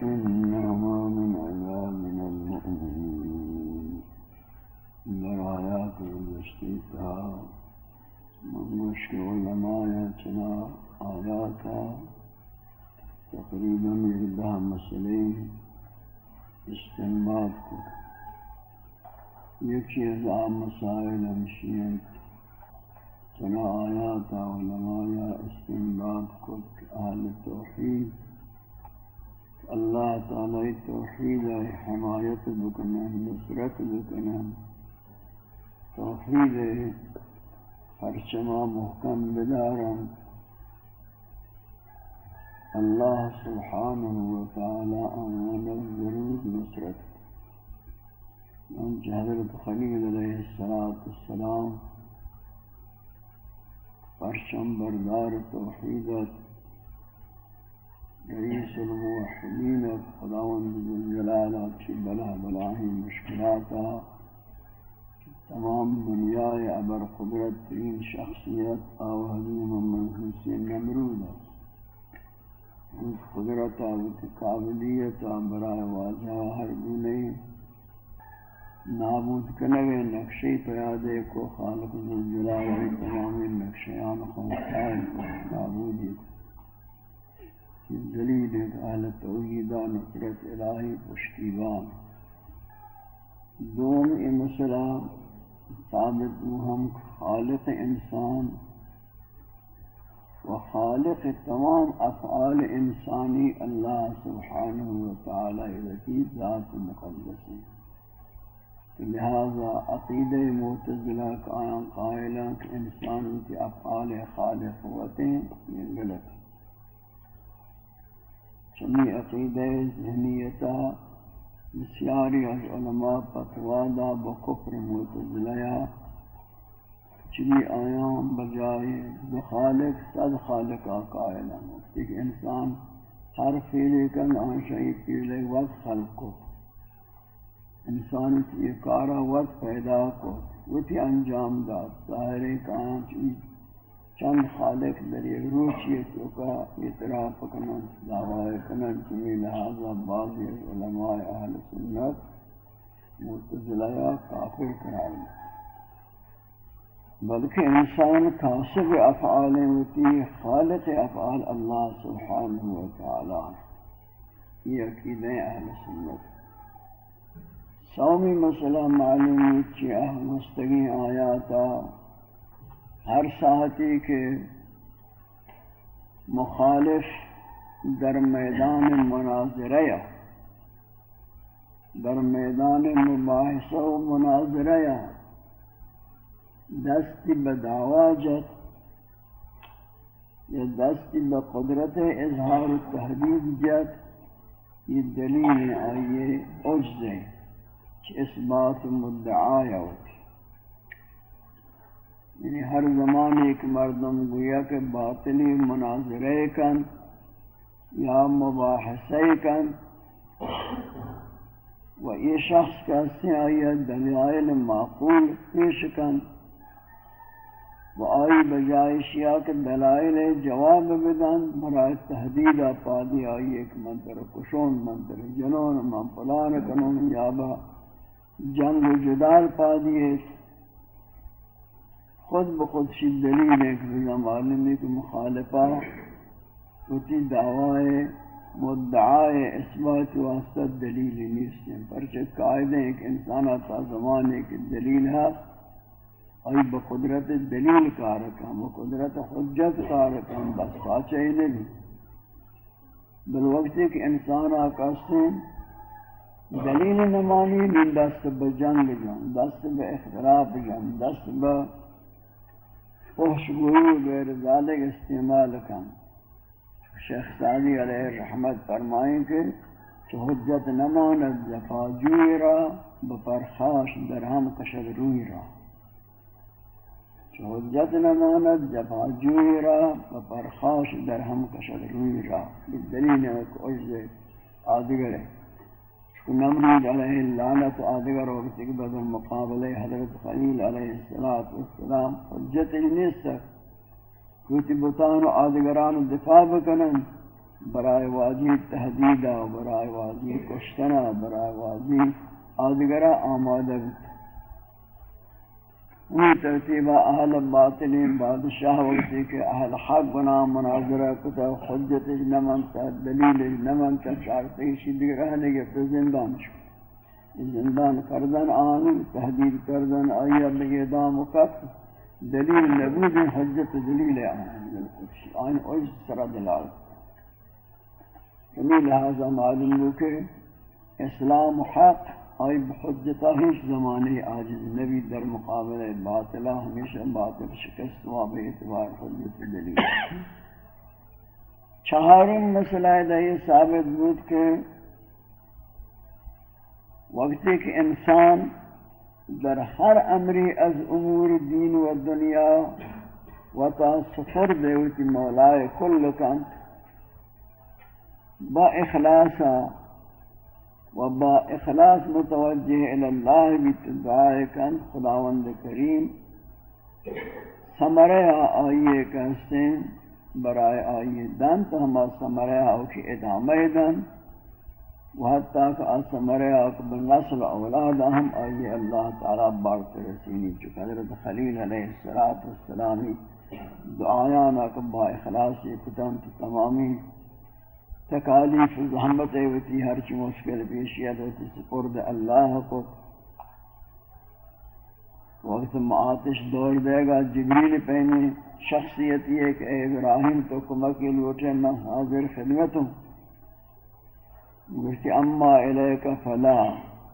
إنهما من عذابنا المؤمنين. در آیات گزشتی تا مشکل علماء چنا آیاتا تقریباً یہ مسئلے استنباد کو یکی از عام مسائل ہمشین چنا آیات علماء استنباد کو اہل توحید اللہ تعالی توحید حمایت بکنا نصرت بکنا توحید ہرچما محکم بدارم اللہ سبحانہ وتعالی آمانا ضرور نصرت من حضرت خلیل علیہ السلام پرچم بردار توحیدت رئیس الموحدین، خداوند ذوالجلال کی بلا بلاہی مشکلاتا تمام دنیا ابر قدرت ترین شخصیت آو حضیم منحوس نمرود اس قدرت آو قابلیت برائے واجہ ہر گنہی نابود کنوے نقشی پیادے کو خالق ذوالجلال تمام نقشیان خمسائے کو نابودی کو۔ دلیل ایک اہل توحیدہ نصرت الہی پشتیبان۔ دوم ای مسئلہ، ثابت ہم خالق انسان و خالق تمام افعال انسانی اللہ سبحانہ وتعالی ذات مقدس ہے لہذا عقید معتزلہ قائم قائلہ کہ انسان کی افعال خالق ہوتے ہیں، یہ غلط چنی عقید ذہنیتا بسیاری از علماء پتوادا بکفر معتزلہ چنی آیام بجائے دو خالق، صد خالقہ قائلہ ایک انسان ہر فیلے کن آنشائی فیلے وقت خلق کو۔ انسان کی کارا وقت پیدا کو وتی انجام داد، ظاہر کہاں چند خالق در ایک روچی تو کا اعتراف کنن دعوی کنن چمی لہذا بعضی علماء اہل سنت متزلہ کافر قرار بلکہ انسان کاسب افعال ہوتی خالق افعال اللہ سبحانہ وتعالی، یہ عقیدہ اہل سنت سومی مسئلہ معلوم چی مستقی آیاتا ہر ساعتی کے مخالف در میدان مناظرہ در میدان مباحثہ و مناظرہ دستی بدعواجت یا دستی بقدرت اظہار تحدید جت یہ دلیل آئیے عجزیں بات مدعا ہوتی۔ یعنی ہر زمان ایک مردم گویا کہ باطلی مناظرے کن یا مباحثے کن۔ و یہ شخص کیسے آئی دلائل معقول پیش کن۔ و آئی بجائے شیعہ کے دلائل جواب بدن۔ برای تحدید آپادی آئی، ایک منتر کشون منتر جنون من پلان کنون یابا جنگ و جدال پا دیئے خود بخود شید دلیل ہے کہ معلوم ہے کہ مخالفہ ہوتی دعوائے مدعائے اثبات واسطہ دلیل نیست ہیں پرچہ قائد ہیں کہ انسان آتا زمانے کی دلیل ہے۔ اور بقدرت دلیل کارکم بقدرت حجت کارکم بس پاچے نہیں۔ بالوقت کہ انسان آکا سن دلیل نمانی من دست به جنگ جان دست به اختلاف جان دست به فحشگوی و غیر ذالک استعمال کن شیخ سعدی علیہ رحمت فرمائیں کہ تو حجت نماند جفاجوی را بپرخاش در ہم کشد روی را. تو حجت نماند جفاجوی را بپرخاش در کشد روی را. دلیل ایک عجز آدگر ہے نمرود علیہ اللعنت آدگر وقت کے بدل مقابلہ حضرت خلیل علیہ السلام حجت نیست کوتی بطان و آدگران دفاع بکنن۔ برائے واجی تحدیدہ برائے واجی کشتنا برائے واجی آدگرہ آمادہ۔ بکن وہ ترتیبہ اہل باطلین بادشاہ وقتی کہ اہل حق بنا مناظرہ کتا حجت نمن تا، دلیل نمن تا چارتی شدی رہنے گے تو زندان شو۔ زندان کردن آنی تحدید کردن آیا بگی دام و کف۔ دلیل نبود، حجت دلیل آنی آئین اوج سر دلال۔ کمی لہذا معلوم ہو کہ اسلام حق آئی بحجتہ ہیچ زمانے عاجز نبی در مقابل باطلہ ہمیشہ باطل شکست و بے اعتبار حجت دلیل چہارم مسئلہ دہی ثابت بود کہ وقتی کہ انسان در ہر امری از امور دین و دنیا و تا سفر دیوتی مولائے کل کن با اخلاصا و با اخلاص متوجہ الاللہ بتدعائے کن خداوند کریم سمرے آئیے کہستے برائے آئیے دن تو ہما سمرے آؤ کی ادامہ دن و حتیٰ کہ آسمرے آؤ بنسل اولاد ہم آئیے اللہ تعالیٰ بارت رسینی چکا حضرت خلیل علیہ السلامی دعایانا کبا اخلاصی کتن تمامی تکالیف زحمت ہوتی ہر چی مشکل پیشیت ہوتی سپرد اللہ کو. وقت معاتش دور دے گا، جبریل پہنے شخصیت یہ کہ اے ابراہیم تو کمکی لوٹے میں حاضر خدمت ہوں گوشتی اما الیکا فلا.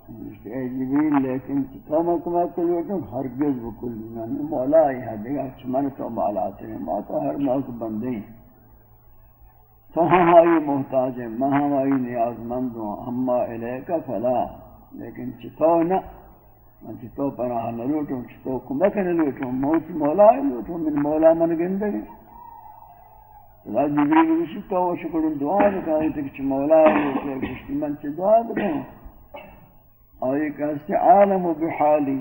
گوشتی اے جبریل، لیکن تو میں کمکی لوٹے ہوں ہرگز بکل یعنی مولا ہی ہے دیگا چمن تو مالاتے ہیں ماتا، ہر موت بندے ہیں. تو محتاج ہیں میں ہم نیاز مند ہوں، اما الیکا فلا، لیکن چتو نا من چتو پناہ نلوٹوں چتو کمک نلوٹوں موت مولا لوٹوں، من مولا من گندگی اللہ جبریل وشی تو شکرن دعا بکائی تک چھ مولا لوٹے کشتی من چھ دعا بکائی آئی کہستے عالم بحالی۔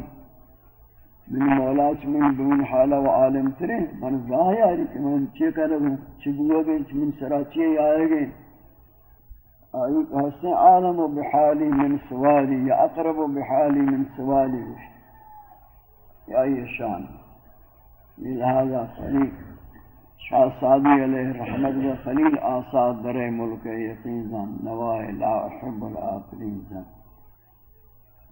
من مولا چ من دون حالا و عالم ترے من ظاہر ہے کہ من چے کرے چھ گو گے چھ من سرا چے آئے گے آئی کہ عالم بحالی من سوالی یا اقرب بحالی من سوالی. یا یہ شان. لہذا خلیل شاہ سادی علیہ رحمت و خلیل آساد در ملک یقین زن، نوائے لا احب العاقلین زن.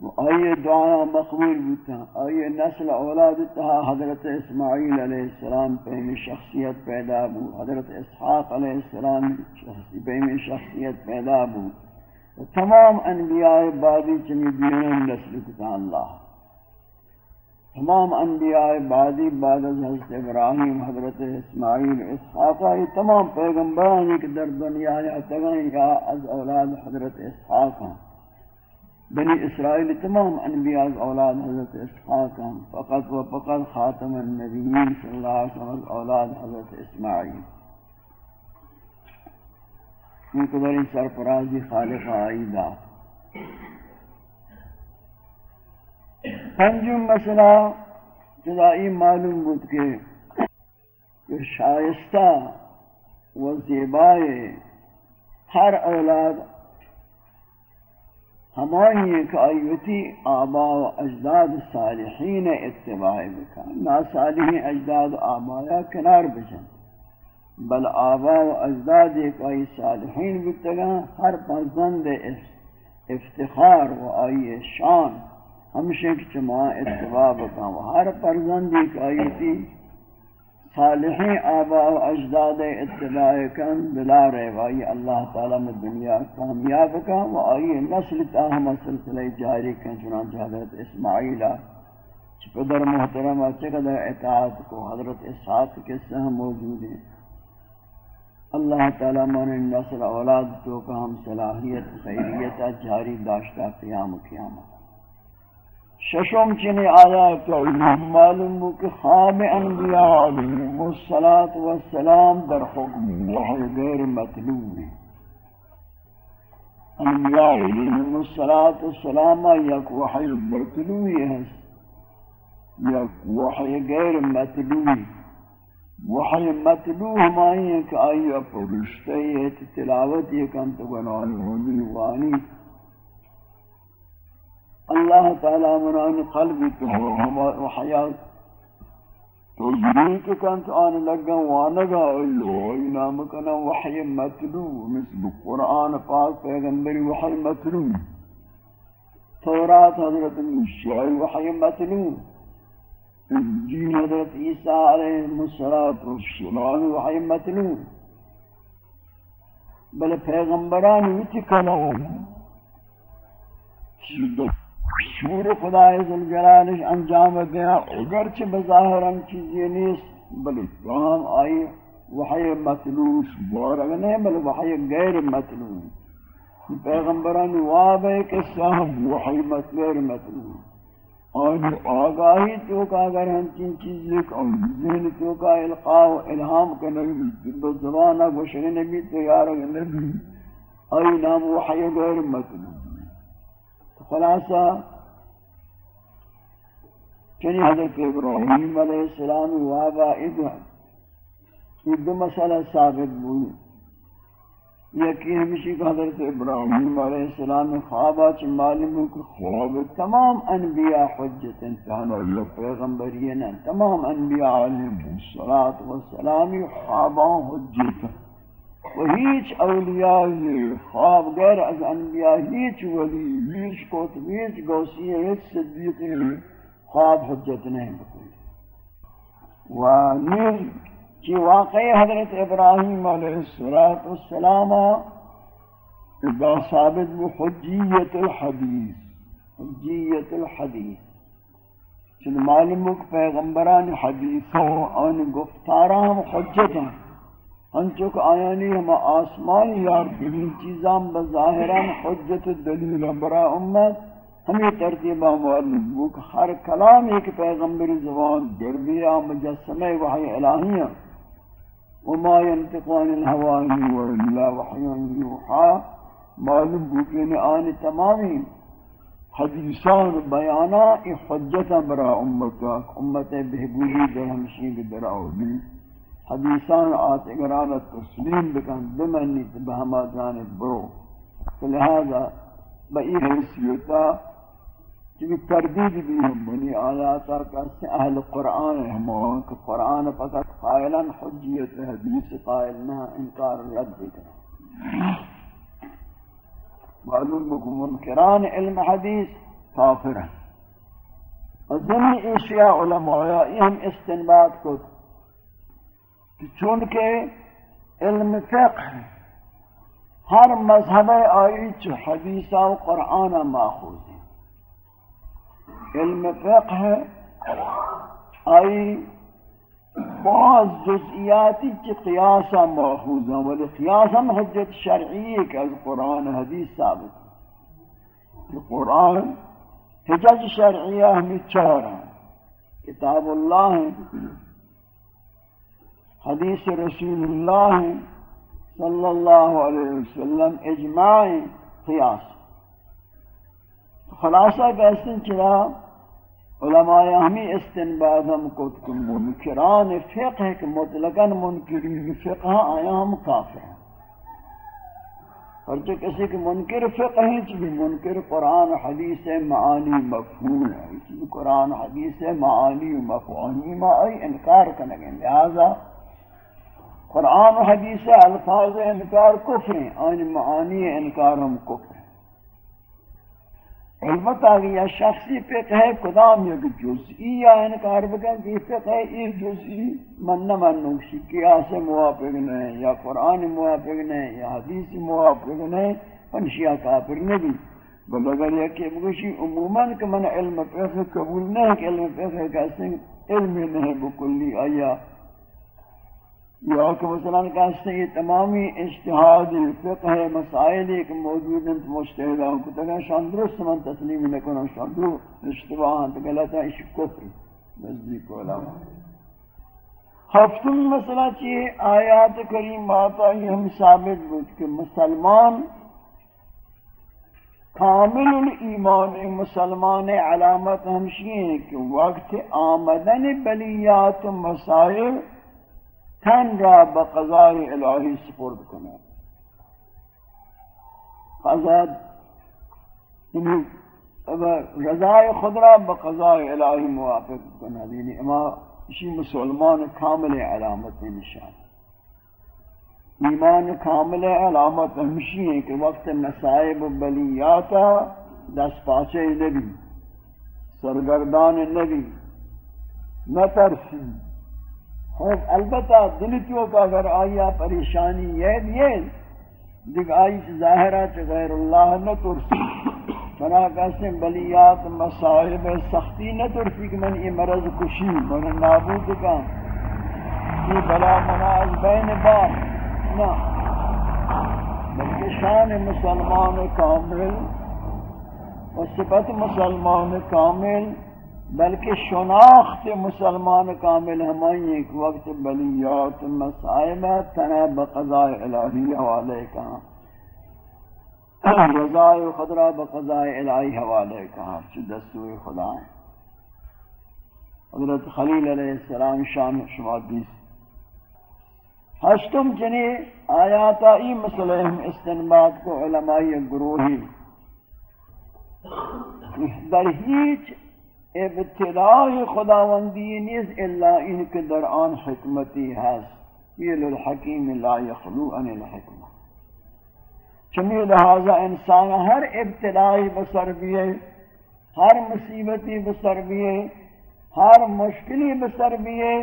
آئیے دعا مقبول بتا آئیے نسل اولاد تہا حضرت اسماعیل علیہ السلام پہمی شخصیت پیدا بو۔ حضرت اسحاق علیہ السلام پہمی شخصیت پیدا بو۔ تمام انبیاء بعدی چمی دیرن نسل کتا اللہ۔ تمام انبیاء بعدی بعد از حضرت ابراہیم، حضرت اسماعیل، اسحاق، یہ تمام پیغمبرانی کے در دنیا یا تگائیں یا از اولاد حضرت اسحاق ہیں۔ بنی اسرائیل تمام انبیاء اولاد حضرت اسحاق ہیں فقط و فقط خاتم النبیین صلی اللہ علیہ وسلم اولاد حضرت اسماعیل. ان قدر ان سرپرازی خالق آئیدہ پنجم مسئلہ جدائی معلوم بود کہ شائستہ و زیبائے ہر اولاد ہمائی ایک آیوتی آبا و اجداد صالحین اتباع بکن، نا صالحین اجداد آبایا کنار بجن. بل آبا و اجداد ایک آئی صالحین بتگا ہر پنزند افتخار و آئی شان. ہمشہ چما اتباع بکن، و ہر پرزند ایک آیوتی صالحین آبا و اجداد اتباع کن، بلا رہوائی اللہ تعالی میں دنیا کامیاب کن و آئی نسل تاہم سلسلہ جاری کن، چنانچہ حضرت اسماعیلہ چپدر محترم چقدر اطاعت کو حضرت اسحاق کے سہم موجود ہیں۔ اللہ تعالی من نسل اولاد تو کا ہم صلاحیت، خیریت، جاری داشتہ قیام قیامت۔ ششم چنی آیا کہ معلوم ہو کہ خام انبیاء علیہم السلام در حکم وحی غیر مطلوب ہے انبیاء علیہم السلام یک وحی مطلوی ہے یک وحی غیر مطلوی وحی مطلوع ہمائی ہیں کہ آئی پرشتے ہے تلاوت یہ کم تو بنانی ہونی وانی اللہ تعالی منان قلبی تو وحیات تو ذریق کنت آن لگا وانگا ایلو اینام کنا وحی متلو مثل قرآن پاک پیغمبری وحی متلو تورات حضرت مشیعی وحی متلو انجیل حضرت عیسیٰ علیہ السلام وحی متلو بل پیغمبران ویتی کنا شدت شور خدای ذوالجلالش انجام دیا. اگرچہ بظاہران چیزی نیست بلی وہاں آئی وحی مطلوس بارگ نہیں بلی وحی غیر مطلوس پیغمبران واب ہے کہ صاحب وحی غیر مطلوس آئی آگاہی تو کا اگر ہم چین چیزیں کن ذہن تو کا القاء و الہام کا نبی بزبانہ گوشن نبی تیار نبی، آئی نام وحی غیر مطلوس خلاصہ چنی حضرت ابراہیم علیہ السلام وابا ادھا یہ دو مسئلہ ثابت بوئی یکی ہمیشی کہ حضرت ابراہیم علیہ السلام خوابا چی معلوم کہ خواب تمام انبیاء حجت انتہان اللہ پیغمبرین تمام انبیاء علیہ السلام و سلامی خوابا حجت. و هیچ اولیاء خواب غیر از انبیاء هیچ ولی هیچ کتب هیچ گوسیه هیچ صدیقی خواب حجت نہیں بکلی و نیز چی واقعی حضرت ابراہیم علیہ السلام ادا ثابت بحجیت الحدیث حجیت الحدیث۔ چل معلوم کہ پیغمبران حدیثوں ان گفتاران حجت ہیں۔ ہنچو کہ آیانی ہم آسمان یار بلین چیزاں بظاہران حجت دلیل برا امت۔ ہمیں ترتیبہ معلوم وہ کہ ہر کلام ایک پیغمبر زبان دردیہ مجسمہ وحی الہیہ وما ينتقان الهواني وإلا وحي يوحى معلوم بک بوکین آن تمامی حدیثان بیانا حجتا برا امتا امت بہبودی در ہمشین در آولی حدیثان آت اگران تسلیم بکن، بمنی بہما جانب برو۔ فلہذا بئی حیثیتا چونکہ تردید بھی ہم بنی آیاتا کسی اہل قرآن ہم کہ قرآن فقط قائلا حجیت حدیث قائل نہ انکار رد بکن معلوم بکن منکران علم حدیث کافر ہیں۔ اور ضمن اشیاء علماء یہ ہم استنباد کو کہ چونکہ علم فقہ ہر مذہب آئی چو حدیثہ و قرآن ماخوذ علم فقہ آئی بعض جزئیاتی چی قیاسا ماخوذ ولی قیاسا حجت شرعی کہ از قرآن حدیث ثابت کہ قرآن حجت شرعیہ ہمیں چار ہیں۔ کتاب اللہ ہیں حدیث رسول اللہ صلی اللہ علیہ وسلم اجماع قیاس۔ خلاصہ کیسے چلا علماء ہمیں استنباد ہم کو منکران فقہ کہ مطلقاً منکرین فقہ آیا ہم کافر ہیں۔ اور جو کسی کے منکر فقہ ہیں چلی منکر قرآن، حدیث معانی مفہوم ہے۔ چلی قرآن، حدیث معانی مفہومی ما ای انکار کرنے لہذا قرآن، حدیث الفاظ انکار کفر ہیں۔ آن معانی انکار ہم کفر علمت آگئی یا شخصی فقہ ہے کدام یک جزئی یا انکار بکن کہ فقہ ہے ایک جزئی من نہ من نوشی قیاس موافق نہیں یا قرآن موافق نہیں یا حدیث موافق نہیں پنشیہ کافر نہیں بل اگر یہ کہ بگوشی عموماً کہ من علم فقہ قبول نہیں کہ علم فقہ کیسے علم نہیں بکلی آیا یا کہ مثلا کہتے ہیں یہ تمامی اجتہاد، فقہ، مسائل ایک موجود ہیں مجتہدان کو تکہ شان درست من تسلیم نکنو شان درست اشتباہاں تو غلطہ اس کفر نزدیک علماء ہفتم مسئلہ چیئے، آیات کریم آتا ہی ہم ثابت بود کہ مسلمان کامل ایمان، مسلمان علامت ہمشی ہیں کہ وقت آمدن بلیات مسائل تن را بقضاء الہی سپرد کرنا قضاء یعنی رضای خود را بقضاء الہی موافق کرنا یعنی اما اسی مسلمان کامل علامت نشان. ایمان کامل علامت ہمشی ہے کہ وقت نصائب و بلیاتا دست پاچے نبی، سرگردان نبی نہ ترسی خوب البتہ دل کیوں کا اگر آیا پریشانی یہ یہ دیکھ آئی سے ظاہرہ چھ غیر اللہ نہ ترسی فنا کہتے ہیں بلیات مسائب سختی نہ ترسی کہ من یہ مرض کشی، من نابود کا یہ بلا مناز بین بار، نہ۔ بلکہ شان مسلمان کامل و صفت مسلمان کامل بلکہ شناخت مسلمان کامل ہمائی ایک وقت بلیات مسائبہ تنا بقضاء الہی حوالے کہاں۔ رضاء خدرہ بقضاء الہی حوالے کہاں چو دستور خدا ہیں حضرت خلیل علیہ السلام شان شما دیس۔ ہشتم چنی آیاتا ای مسئلہ ہم استنباد کو علمائی گروہی۔ در ہیچ ابتلائی خداوندی نیز الا ان کے در آن حکمتی ہے یہ للحکیم لا یخلو ان الحکمہ چمی لہذا انسان ہر ابتلائی بسر بیئے ہر مصیبتی بسر بیئے ہر مشکلی بسر بیئے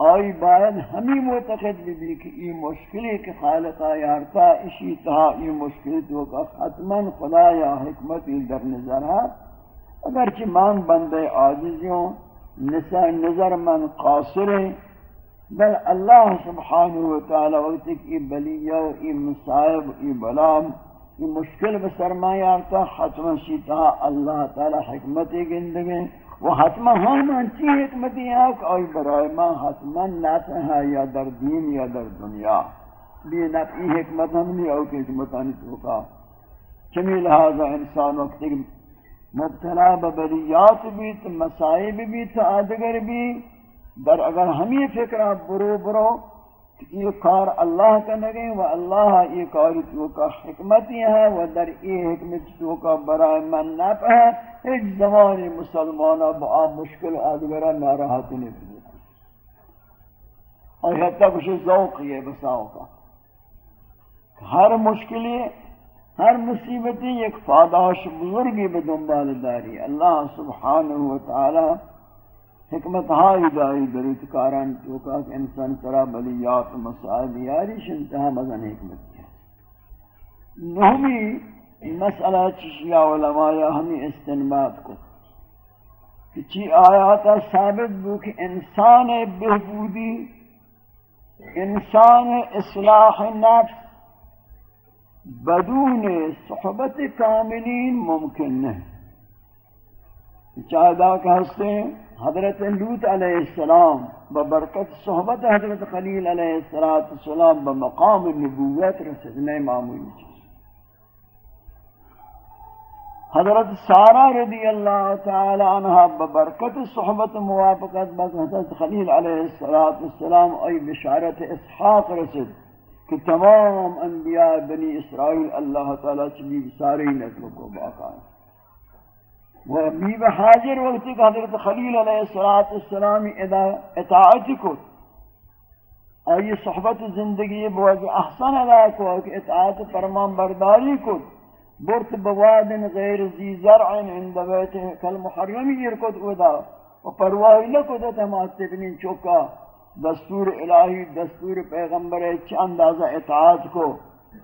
آئی باید ہمیں معتقد بھی بھی کہ یہ مشکلی کہ خالقہ یارتا، اسی تہا یہ مشکلی تو کا ختما خدا یا حکمت در نظر ہے اگرچہ مان بندے آجزیوں نظر من قاصر ہیں، بل اللہ سبحانہ وتعالی وقت کی بلیہ و ای مصائب، ای بلام یہ مشکل بسرمایہ آرتا ختما شیطا اللہ تعالی حکمت گندگیں وہ حتما ہاں من چی حکمتی ہے کہ آئی برائے ما حتما نفع ہے یا در دین یا در دنیا۔ بھی نفعی حکمت ہم نہیں آؤ کہ حکمتانی توقع چمی لہذا انسان وقت مبتلا ببریات بھی تو مسائب بھی تو آدگر بھی، در اگر ہمیں فکرہ برو برو یہ کار اللہ کا نگے و اللہ یہ کار تو کا حکمت ہے و در یہ حکمت تو کا برائے من نفع ہے۔ ایک زمان مسلمانہ با مشکل آدگرہ ناراحت نہیں بھی اور حتی کچھ ذوق یہ بساؤں کا۔ ہر مشکلی ہر مصیبتی ایک فاداش بزرگی بدنبال داری. اللہ سبحانہ وتعالی حکمت ہائی دائی دریت کاران چوکا کہ انسان سرا بلیات مسائل یاری شنتہا مزن حکمت کیا. نہمی مسئلہ چشیہ علماء ہمیں استنباد کو کہ چی آیاتا ثابت بو کہ انسان بہبودی، انسان اصلاح نفس بدون صحبت کاملین ممکن نہیں چاہدہ کہ ہستے ہیں حضرت لوت علیہ السلام ببرکت صحبت حضرت خلیل علیہ السلام بمقام نبوت رسد معمولی چیز. حضرت سارہ رضی اللہ تعالی عنہ ببرکت صحبت موافقت بس حضرت خلیل علیہ السلام ای بشارت اسحاق رسد کہ تمام انبیاء بنی اسرائیل اللہ تعالی چلی ساری نسل کو باقا ہے و بیب حاجر وقتی کہ حضرت خلیل علیہ السلام اطاعت کو۔ آئی صحبت زندگی بوجہ احسن ادا کو کہ اطاعت فرمان برداری کو۔ برت بواد غیر زی زرع عند بیت کل محرمی یرکت ادا۔ و پرواہی لکت اتمات ابن چوکا۔ دستور الہی، دستور پیغمبر چھ اندازہ اطاعت کو؟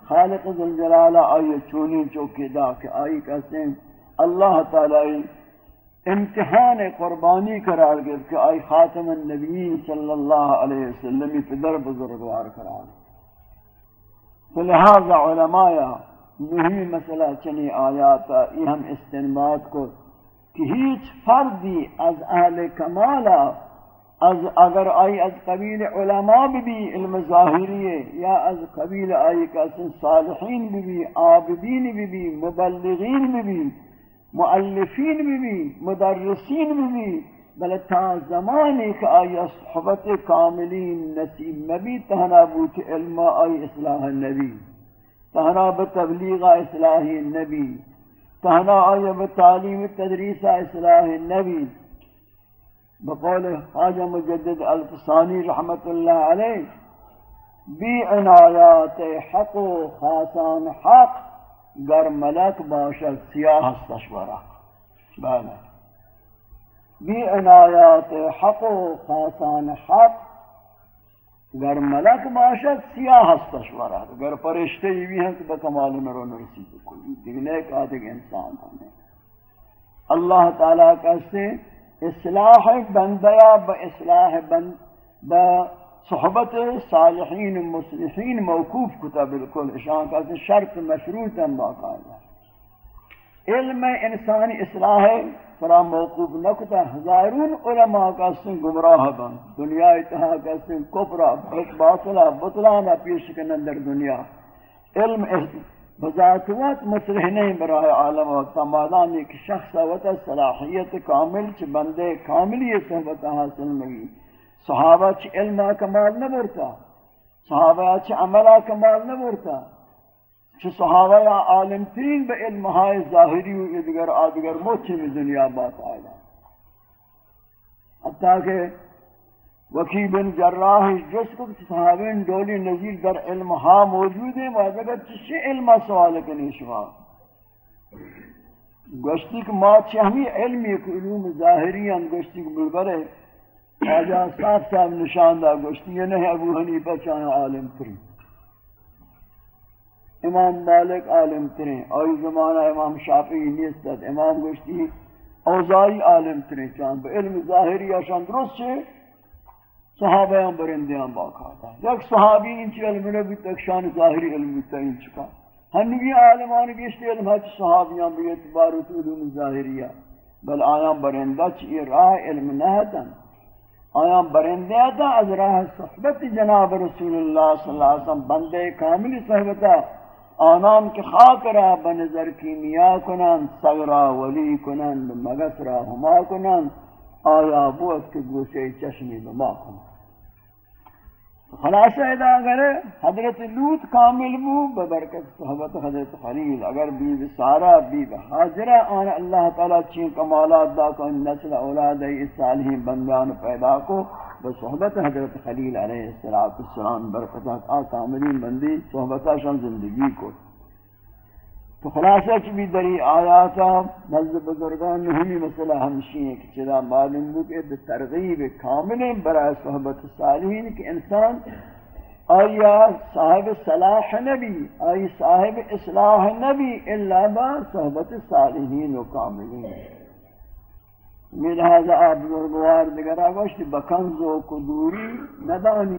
خالق ذلجلالہ آئی چونی چوکی دا کہ آئی کہتے ہیں اللہ تعالی امتحان قربانی قرار گئے کہ آئی خاتم النبی صلی اللہ علیہ وسلم پدر بزرگوار قرار. تو لہذا علماء یہی مسئلہ چنی آیاتا یہ ہم استنباد کو کہ ہیچ فردی از اہل کمالا از اگر آئی از قبیل علماء بھی علم ظاہری یا از قبیل آئی کسن صالحین بھی عابدین بھی مبلغین بھی مؤلفین بھی مدرسین بھی بل تا زمانی کہ آئی صحبت کاملین نصیب نبی تہنا بوت علم آئی اصلاح النبی تہنا بتبلیغ اصلاح النبی تہنا آئی بتعلیم تدریس اصلاح النبی بقول خواجہ مجدد الفسانی رحمت اللہ علیہ بی عنایات حق و خاصان حق گر ملک باشد سیاہ. استشورہ بله. بی عنایات حق و خاصان حق گر ملک باشد سیاہ استشورہ گر پرشتے یہ بھی ہیں کہ بکمال نرو نرسی کوئی دیگنے کا دیگ انسان ہمیں اللہ تعالیٰ کہتے ہیں اصلاح بندیا با اصلاح بند با صحبت صالحین مصلحین موقوف کتا بالکل اشان کا شرط مشروط ہے۔ باقاعدہ علم انسانی اصلاح فرا موقوف نکتا، ہزارون علماء کا سن گمراہ بن، دنیا اتحا کا سن کفرہ باطلہ، بطلانہ پیش کنن در دنیا۔ علم بذاتوات مسلح نہیں برای عالم و تمادان ایک شخص وتا صلاحیت کامل چ بندے کاملی صحبت حاصل مگی صحابہ چ علم کمال نہ برتا، صحابہ چ عمل کمال نہ برتا۔ چ صحابہ یا عالم تین به علم های ظاہری و ادگر آدگر موچ میں دنیا بات آیا حتی کہ وکی بن جراح، جس کو صحابین دولی نظیر در علم ہا موجود ہیں وہ اگر چشی علم سوال کنی شما گوشتی کہ ما چہمی علمی ایک علوم ظاہری ہیں گوشتی کہ بلبرے آجا صاف صاحب نشان دا گوشتی، یہ نہیں ابو حنیفہ چاہے عالم ترین۔ امام مالک عالم ترین، آئی زمانہ امام شافعی نیستد امام گوشتی اوزائی عالم ترین، چاہے علم ظاہری آشان درست چھے صحابہ ہم برندیاں باقاعدہ یک صحابی انچی علم نبی تک شان ظاہری علم بیتا ان چکا ہنگی عالمان گشتے علم ہے صحابیاں بھی اعتبار علوم ظاہریہ بل آیاں برندہ چی راہ علم نہتاں آیاں برندہ تا از راہ صحبت جناب رسول اللہ صلی اللہ علیہ وسلم بندے کامل صحبتا آنام کے خاک را بنظر کیمیا کنن صغرا ولی کنن مگس را ہما کنن آیا بوت کے گوشے چشمی بما کنن خلاصہ ادا اگر حضرت لوت کامل بو، ببرکت صحبت حضرت خلیل۔ اگر بی سارا بی حاضرہ، آن اللہ تعالی چین کمالات دا کو نسل اولاد صالحین بندیان پیدا کو۔ بصحبت حضرت خلیل علیہ السلام برکتات آ کاملین بندی صحبتہ شان زندگی کو۔ تو خلاصہ کی بھی دری آیاتا، نزد بزرگان نہمی مسئلہ ہمشی ہے کہ چلا معلوم ہو کہ ترغیب کامل برای صحبت صالحین کہ انسان، آیا صاحب صلاح نبی آئی صاحب اصلاح نبی اللہ با صحبت صالحین و کاملین میں لہذا آپ بزرگوار دیگر آگوشتی بکنز و کدوری ندانی۔